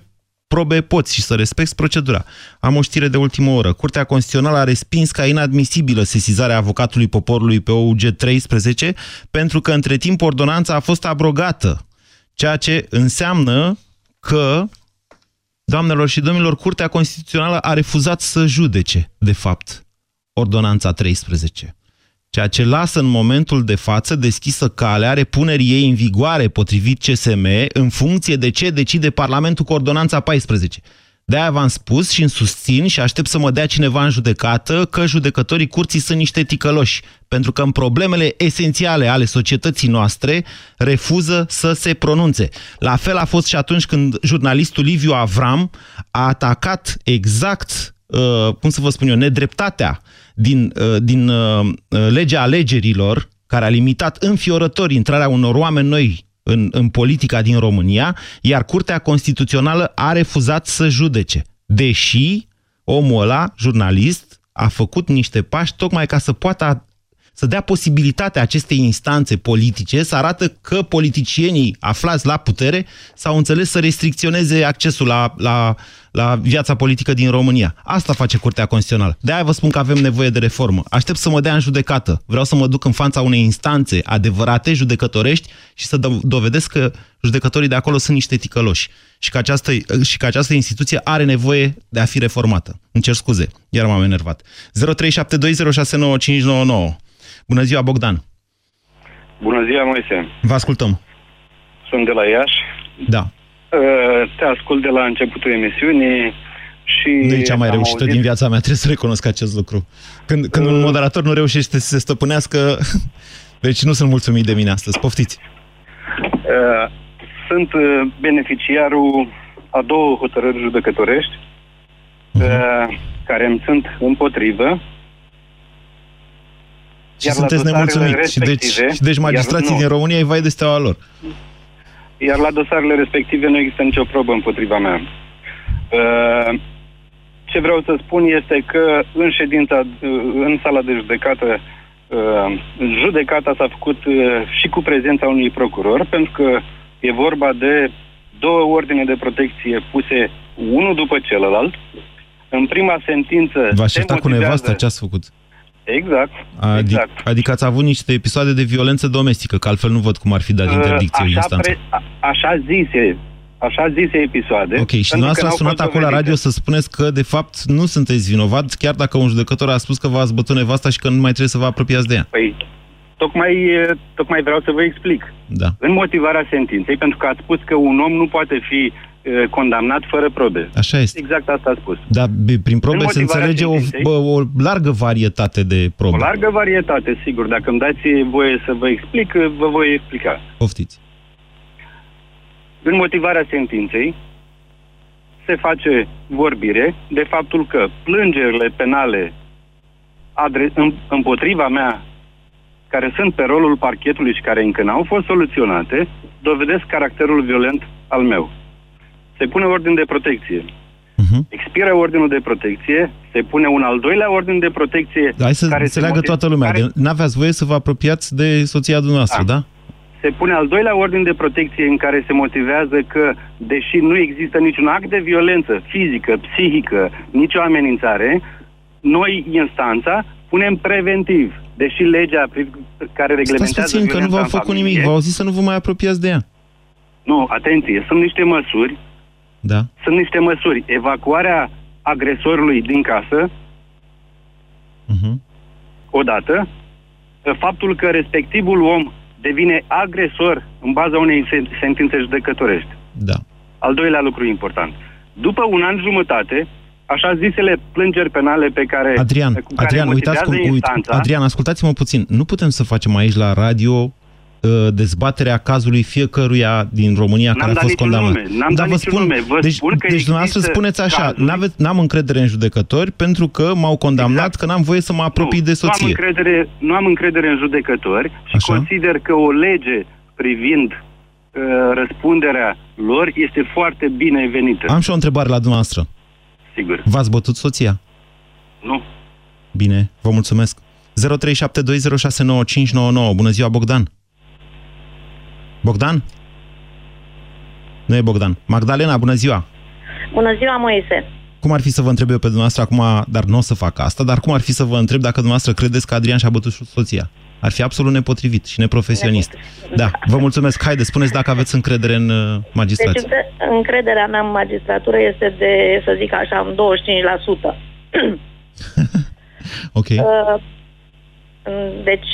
probe poți și să respecti procedura. Am o știre de ultimă oră. Curtea Constituțională a respins ca inadmisibilă sesizarea avocatului poporului pe OUG 13 pentru că între timp ordonanța a fost abrogată, ceea ce înseamnă că, doamnelor și domnilor, Curtea Constituțională a refuzat să judece, de fapt, ordonanța 13 ceea ce lasă în momentul de față deschisă calea repunerii ei în vigoare potrivit CSM în funcție de ce decide Parlamentul cu ordonanța 14. De-aia v-am spus și îmi susțin și aștept să mă dea cineva în judecată că judecătorii curții sunt niște ticăloși, pentru că în problemele esențiale ale societății noastre refuză să se pronunțe. La fel a fost și atunci când jurnalistul Liviu Avram a atacat exact, uh, cum să vă spun eu, nedreptatea din, uh, din uh, uh legea alegerilor, care a limitat înfiorător intrarea unor oameni noi în, în politica din România, iar Curtea Constituțională a refuzat să judece. Deși omul ăla, jurnalist, a făcut niște pași tocmai ca să poată să dea posibilitatea acestei instanțe politice să arată că politicienii aflați la putere s-au înțeles să restricționeze accesul la, la, la viața politică din România. Asta face Curtea Constituțională. De-aia vă spun că avem nevoie de reformă. Aștept să mă dea în judecată. Vreau să mă duc în fața unei instanțe adevărate, judecătorești, și să dovedesc că judecătorii de acolo sunt niște ticăloși și că această, și că această instituție are nevoie de a fi reformată. Îmi cer scuze, iar m-am enervat. 0372069599 Bună ziua, Bogdan! Bună ziua, Moise! Vă ascultăm! Sunt de la Iași. Da. Uh, te ascult de la începutul emisiunii și... Nu e cea mai reușită auzit... din viața mea, trebuie să recunosc acest lucru. Când, când uh... un moderator nu reușește să se stăpânească, deci nu sunt mulțumit de mine astăzi. Poftiți! Uh, sunt uh, beneficiarul a două hotărâri judecătorești uh-huh. care îmi sunt împotrivă și sunteți nemulțumiți. Și deci, și deci magistrații iar, din România îi vai de steaua lor. Iar la dosarele respective nu există nicio probă împotriva mea. Uh, ce vreau să spun este că în ședința, uh, în sala de judecată, uh, judecata s-a făcut și cu prezența unui procuror, pentru că e vorba de două ordine de protecție puse unul după celălalt. În prima sentință... V-a cu nevasta? Ce ați făcut? Exact. Adic, exact. Adică ați avut niște episoade de violență domestică, că altfel nu văd cum ar fi dat interdicție așa, instanță. Pre, a, așa zise, așa zise episoade. Ok, și nu ați sunat acolo la radio să spuneți că, de fapt, nu sunteți vinovat, chiar dacă un judecător a spus că v-ați bătut nevasta și că nu mai trebuie să vă apropiați de ea. Păi, tocmai, tocmai vreau să vă explic. Da. În motivarea sentinței, pentru că ați spus că un om nu poate fi condamnat fără probe. Așa este. Exact asta a spus. Dar prin probe se înțelege o, o largă varietate de probe. O largă varietate, sigur. Dacă îmi dați voie să vă explic, vă voi explica. Poftiți. În motivarea sentinței se face vorbire de faptul că plângerile penale împotriva mea care sunt pe rolul parchetului și care încă n-au fost soluționate, dovedesc caracterul violent al meu se pune ordin de protecție. Uh-huh. Expiră ordinul de protecție, se pune un al doilea ordin de protecție... Hai să care înțeleagă se toată lumea. Care... N-aveați voie să vă apropiați de soția dumneavoastră, da. da? Se pune al doilea ordin de protecție în care se motivează că, deși nu există niciun act de violență fizică, psihică, nicio amenințare, noi, instanța, punem preventiv, deși legea care reglementează Stați puțin, că nu v-au făcut familie, nimic, v-au zis să nu vă mai apropiați de ea. Nu, atenție, sunt niște măsuri da. Sunt niște măsuri. Evacuarea agresorului din casă, uh-huh. odată, faptul că respectivul om devine agresor în baza unei sentințe judecătorești. Da. Al doilea lucru important. După un an jumătate, așa zisele plângeri penale pe care... Adrian, cu care Adrian, uitați cum, instanța, Adrian, ascultați-mă puțin. Nu putem să facem aici la radio Uh, dezbaterea cazului fiecăruia din România care a fost condamnat. Nume. Dar vă spun, nume. Vă deci, spun că deci dumneavoastră spuneți așa, n-am încredere în judecători pentru că m-au condamnat exact. că n-am voie să mă apropii nu, de soție. Nu am, încredere, nu am încredere în judecători și așa? consider că o lege privind uh, răspunderea lor este foarte binevenită. Am și o întrebare la dumneavoastră. Sigur. V-ați bătut soția? Nu. Bine, vă mulțumesc. 0372069599. Bună ziua, Bogdan! Bogdan? Nu e Bogdan. Magdalena, bună ziua! Bună ziua, Moise! Cum ar fi să vă întreb eu pe dumneavoastră acum, dar nu o să fac asta, dar cum ar fi să vă întreb dacă dumneavoastră credeți că Adrian și-a bătut soția? Ar fi absolut nepotrivit și neprofesionist. Da, vă mulțumesc. Haide, spuneți dacă aveți încredere în uh, magistrație. Deci, încrederea mea în magistratură este de, să zic așa, 25%. ok. Uh, deci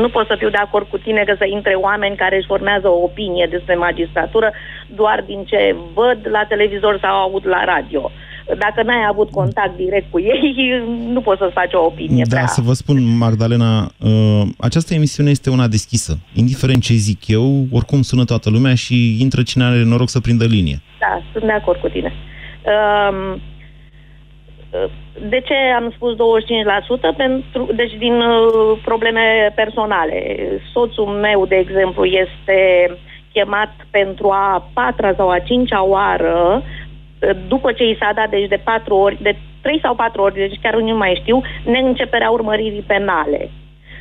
nu pot să fiu de acord cu tine că să intre oameni care își formează o opinie despre magistratură doar din ce văd la televizor sau aud la radio. Dacă n-ai avut contact direct cu ei, nu poți să-ți faci o opinie. Da, prea. să vă spun, Magdalena, uh, această emisiune este una deschisă. Indiferent ce zic eu, oricum sună toată lumea și intră cine are noroc să prindă linie. Da, sunt de acord cu tine. Um, de ce am spus 25%? Pentru, deci din uh, probleme personale. Soțul meu, de exemplu, este chemat pentru a patra sau a cincea oară uh, după ce i s-a dat deci de patru ori, de trei sau patru ori, deci chiar nu mai știu, neînceperea urmăririi penale.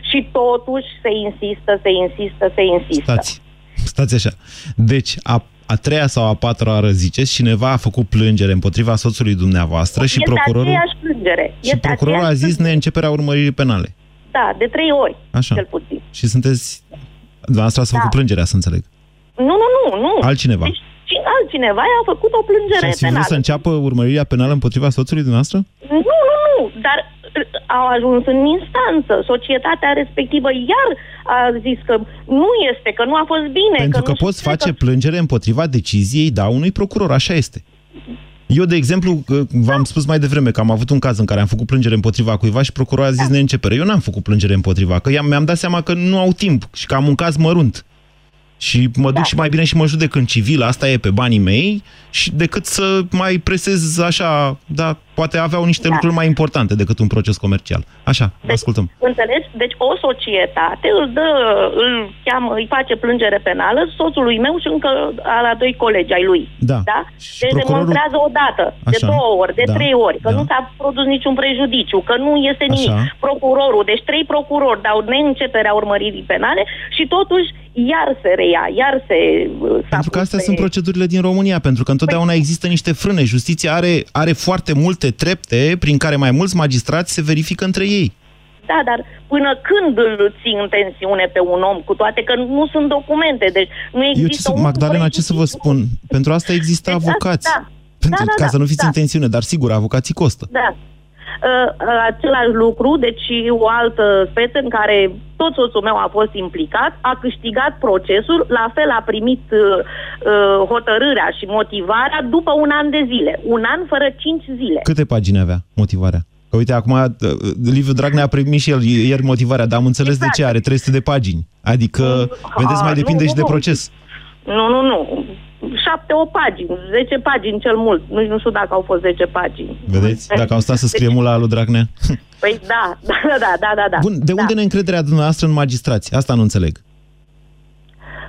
Și totuși se insistă, se insistă, se insistă. Stați, stați așa. Deci, a, a treia sau a patra oară ziceți, cineva a făcut plângere împotriva soțului dumneavoastră și este procurorul, aceeași plângere. și Este procurorul a aceeași zis plângere. neînceperea urmăririi penale. Da, de trei ori, Așa. cel puțin. Și sunteți... Dumneavoastră ați Da. făcut plângerea, să înțeleg. Nu, nu, nu, nu. Altcineva. Deci, și altcineva i-a făcut o Și plângere ați fi vrut penală. să înceapă urmărirea penală împotriva soțului dumneavoastră? Nu, nu, nu, dar uh, au ajuns în instanță. Societatea respectivă iar a zis că nu este, că nu a fost bine. Pentru că, nu știu poți ce, face că... plângere împotriva deciziei, da, unui procuror, așa este. Eu, de exemplu, că v-am spus mai devreme că am avut un caz în care am făcut plângere împotriva cuiva și procurorul a zis Da. neîncepere. Eu n-am făcut plângere împotriva, că i-am- mi-am dat seama că nu au timp și că am un caz mărunt. Și mă duc Da. și mai bine și mă judec în civil, asta e pe banii mei, și decât să mai presez așa, da, poate aveau niște Da. lucruri mai importante decât un proces comercial. Așa, vă ascultăm. Înțelegi? Deci o societate îl dă, îl cheamă, îi face plângere penală soțului meu și încă a la doi colegi ai lui. Da. Da? Și Deci procurorul- demonstrează o dată, de Așa. două ori, de Da. trei ori, că Da. nu s-a produs niciun prejudiciu, că nu este nimic. Așa. Procurorul, deci trei procurori dau neînceperea urmăririi penale și totuși iar se reia, iar se... uh, s-a Pentru că pus astea pe- sunt procedurile din România, pentru că întotdeauna există niște frâne. Justiția are, are foarte multe trepte prin care mai mulți magistrați se verifică între ei. Da, dar până când îl ții în tensiune pe un om, cu toate că nu sunt documente, deci nu există... Eu ce să, un Magdalena, ce să vă prejudiciu. spun? Pentru asta există Deci, avocați. da. Pentru, Da, da, ca da, să nu fiți da. în tensiune, dar sigur, avocații costă. Da. Uh, același lucru, deci o altă speță în care tot soțul meu a fost implicat, a câștigat procesul, la fel a primit uh, uh, hotărârea și motivarea după un an de zile. Un an fără cinci zile. Câte pagini avea motivarea? Că uite, acum uh, Liviu Dragnea a primit și el ieri motivarea, dar am înțeles Exact. de ce are 300 de pagini. Adică, Mm, vedeți, mai ah, depinde nu, și de nu. proces. Nu, nu, nu. Șapte, o pagini, zece pagini cel mult. Nu, nu știu dacă au fost zece pagini. Vedeți? Dacă am stat să scrie mult la lui Dragnea. Păi da, da, da, da, da. da. Bun, de da. unde neîncrederea dumneavoastră în magistrați? Asta nu înțeleg.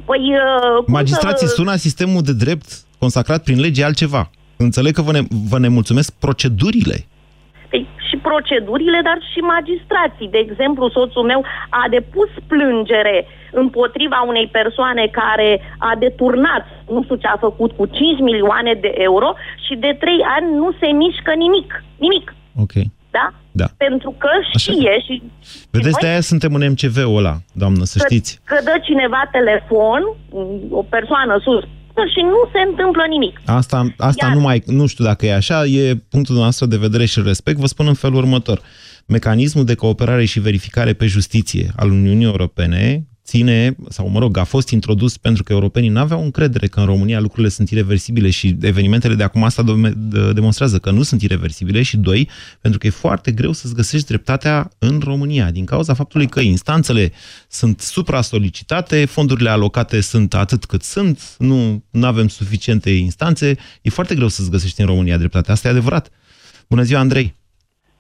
Păi, uh, cum Magistrații să... sună sistemul de drept consacrat prin lege altceva. Înțeleg că vă, ne, vă nemulțumesc procedurile. Păi, și procedurile, dar și magistrații. De exemplu, soțul meu a depus plângere împotriva unei persoane care a deturnat, nu știu ce a făcut, cu 5 milioane de euro și de 3 ani nu se mișcă nimic. Nimic. Ok. Da? Da. Pentru că Așa. știe și... Vedeți, și de aia suntem în MCV-ul ăla, doamnă, să că, știți. că dă cineva telefon, o persoană sus, și nu se întâmplă nimic. Asta, asta Iar- nu mai, nu știu dacă e așa, e punctul noastră de vedere și îl respect. Vă spun în felul următor. Mecanismul de cooperare și verificare pe justiție al Uniunii Europene ține, sau mă rog, a fost introdus pentru că europenii nu aveau încredere că în România lucrurile sunt irreversibile și evenimentele de acum asta dome- de- demonstrează că nu sunt irreversibile și doi, pentru că e foarte greu să-ți găsești dreptatea în România din cauza faptului că instanțele sunt supra-solicitate, fondurile alocate sunt atât cât sunt, nu avem suficiente instanțe, e foarte greu să-ți găsești în România dreptatea. Asta e adevărat. Bună ziua, Andrei!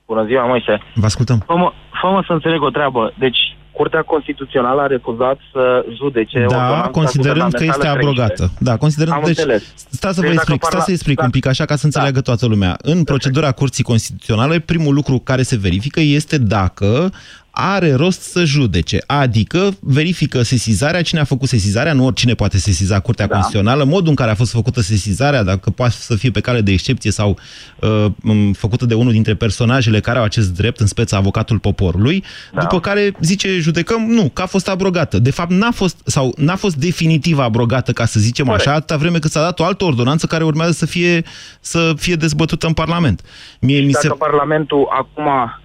Bună ziua, Moise. Vă ascultăm. Fă-mă, fă să înțeleg o treabă. Deci, Curtea Constituțională a refuzat să judece Da, ordonanța considerând că este guvernamentală abrogată. Da, considerând... Am deci, înțeles. Stați să vă Deci dacă explic, stați parla- să explic da. un pic așa ca să înțeleagă toată lumea. În procedura Curții Constituționale, primul lucru care se verifică este dacă are rost să judece, adică verifică sesizarea, cine a făcut sesizarea, nu oricine poate sesiza Curtea Da. Constituțională, modul în care a fost făcută sesizarea, dacă poate să fie pe cale de excepție sau uh, m, făcută de unul dintre personajele care au acest drept, în speță avocatul poporului, Da. după care zice judecăm, nu, că a fost abrogată. De fapt, n-a fost, sau n-a fost definitiv abrogată, ca să zicem Corect. așa, atâta vreme cât s-a dat o altă ordonanță care urmează să fie, să fie dezbătută în Parlament. Mie mi Dacă se... Parlamentul acum uh,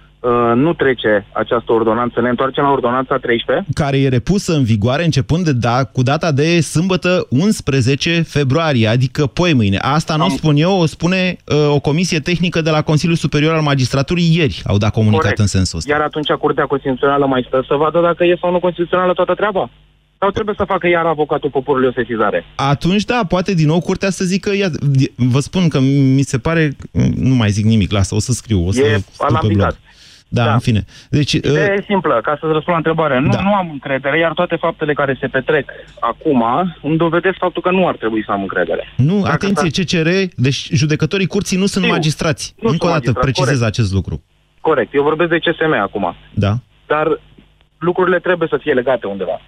nu trece această ordonanță, ne întoarcem la ordonanța 13. Care e repusă în vigoare începând de da, cu data de sâmbătă 11 februarie, adică poi mâine. Asta nu Am- spun eu, o spune uh, o comisie tehnică de la Consiliul Superior al Magistraturii ieri. Au dat comunicat Corect. în sensul ăsta. Iar atunci Curtea Constituțională mai stă să vadă dacă e sau nu constituțională toată treaba? Sau trebuie să facă iar avocatul poporului o sesizare? Atunci, da, poate din nou curtea să zică, ia, vă spun că mi se pare, nu mai zic nimic, lasă, o să scriu, o să E scriu pe blog. alambicat. Da, Da. în fine. Deci, uh, Ideea e simplă, ca să-ți răspund la întrebare. Nu, Da. nu am încredere, iar toate faptele care se petrec acum îmi dovedesc faptul că nu ar trebui să am încredere. nu, Dacă atenție, CCR, deci judecătorii curții nu sunt Știu. magistrați. Nu Încă sunt o dată magistrați, precizez corect. acest lucru. Corect, eu vorbesc de CSM acum, Da? dar lucrurile trebuie să fie legate undeva.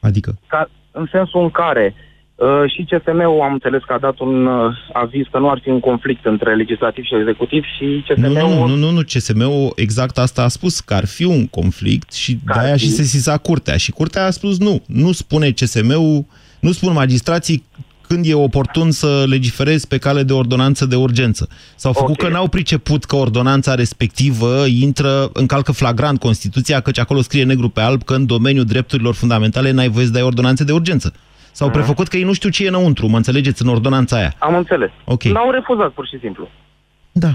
Adică? Ca, în sensul în care uh, și CSM-ul am înțeles că a dat un uh, aviz că nu ar fi un conflict între legislativ și executiv și CSM-ul... Nu, nu, nu, nu, nu, CSM-ul exact asta a spus, că ar fi un conflict și de-aia și se sisa curtea. Și curtea a spus nu, nu spune CSM-ul, nu spun magistrații când e oportun să legiferezi pe cale de ordonanță de urgență. S-au făcut Ok. că n-au priceput că ordonanța respectivă intră, încalcă flagrant Constituția, căci acolo scrie negru pe alb că în domeniul drepturilor fundamentale n-ai voie să dai ordonanțe de urgență. S-au Mhm. prefăcut că ei nu știu ce e înăuntru, mă înțelegeți, în ordonanța aia. Am înțeles. Ok. L-au refuzat pur și simplu. Da.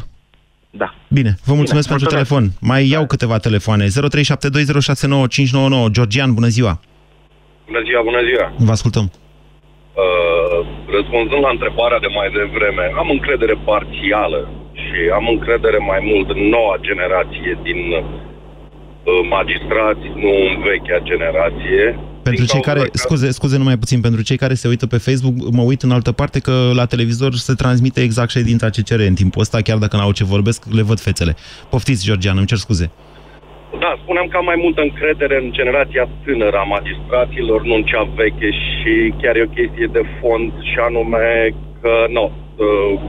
Da. Bine, vă mulțumesc Bine, pentru mulțumesc. telefon. Mai iau câteva telefoane. 0372069599. Georgian, bună ziua. Bună ziua, bună ziua. Vă ascultăm. Uh, răspunzând la întrebarea de mai devreme, am încredere parțială și am încredere mai mult în noua generație din uh, magistrați, nu în vechea generație. Pentru Din cei cauza care, că- scuze, scuze numai puțin, pentru cei care se uită pe Facebook, mă uit în altă parte că la televizor se transmite exact ședința CCR în timpul ăsta, chiar dacă n-au ce vorbesc, le văd fețele. Poftiți, Georgian, îmi cer scuze. Da, spuneam că am mai multă încredere în generația tânără a magistraților, nu în cea veche și chiar e o chestie de fond și anume că nu, uh,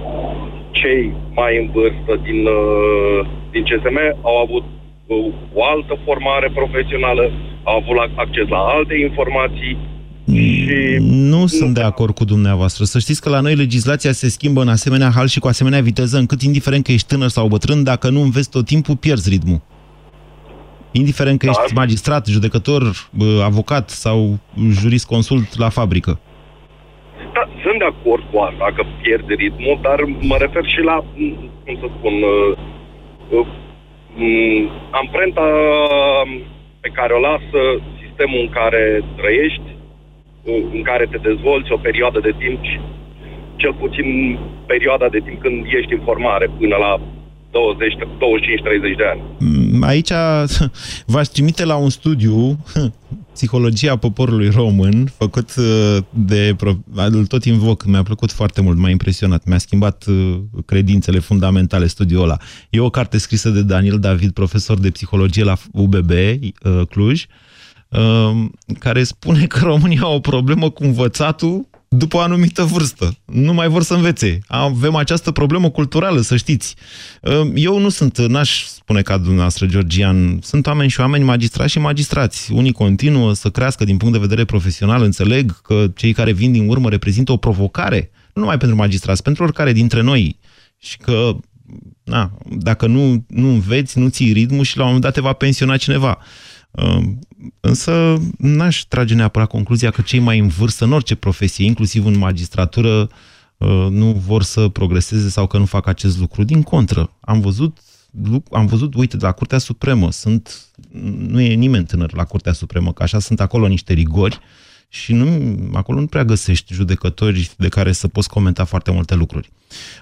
cei mai în vârstă din, uh, din CSM au avut uh, o altă formare profesională, au avut la- acces la alte informații și Nu sunt de acord cu dumneavoastră. Să știți că la noi legislația se schimbă în asemenea hal și cu asemenea viteză, încât indiferent că ești tânăr sau bătrân, dacă nu înveți tot timpul, pierzi ritmul. Indiferent că ești magistrat, judecător, bă, avocat sau jurist consult la fabrică. Da, sunt de acord cu asta, că pierde ritmul, dar mă refer și la, m, cum să spun, uh, uh, m, amprenta pe care o lasă sistemul în care trăiești, uh, în care te dezvolți o perioadă de timp, și cel puțin perioada de timp când ești în formare, până la 20, 25-30 de ani. Mm, Aici v-aș trimite la un studiu, Psihologia poporului român, făcut uh, de... pro- Îl tot invoc, mi-a plăcut foarte mult, m-a impresionat, mi-a schimbat uh, credințele fundamentale studiul ăla. E o carte scrisă de Daniel David, profesor de psihologie la UBB, uh, Cluj, uh, care spune că România au o problemă cu învățatul după o anumită vârstă. Nu mai vor să învețe. Avem această problemă culturală, să știți. Eu nu sunt, n-aș spune ca dumneavoastră, Georgian, sunt oameni și oameni magistrați și magistrați. Unii continuă să crească din punct de vedere profesional, înțeleg că cei care vin din urmă reprezintă o provocare, nu numai pentru magistrați, pentru oricare dintre noi. Și că, na, dacă nu, nu înveți, nu ții ritmul și la un moment dat te va pensiona cineva. Însă n-aș trage neapărat concluzia că cei mai în vârstă, în orice profesie, inclusiv în magistratură, nu vor să progreseze sau că nu fac acest lucru. Din contră, am văzut, am văzut uite, la Curtea Supremă, sunt, nu e nimeni tânăr la Curtea Supremă, că așa sunt acolo niște rigori și nu, acolo nu prea găsești judecători de care să poți comenta foarte multe lucruri.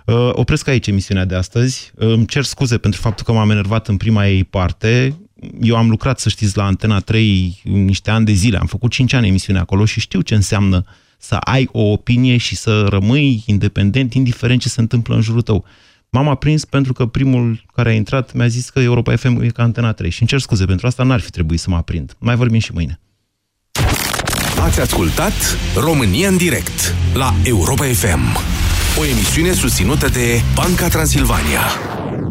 Uh, opresc aici emisiunea de astăzi. Uh, îmi cer scuze pentru faptul că m-am enervat în prima ei parte. Eu am lucrat, să știți, la Antena 3 niște ani de zile. Am făcut 5 ani emisiune acolo și știu ce înseamnă să ai o opinie și să rămâi independent, indiferent ce se întâmplă în jurul tău. M-am aprins pentru că primul care a intrat mi-a zis că Europa FM e ca Antena 3 și îmi cer scuze pentru asta, n-ar fi trebuit să mă aprind. Mai vorbim și mâine. Ați ascultat România în direct la Europa FM, o emisiune susținută de Banca Transilvania.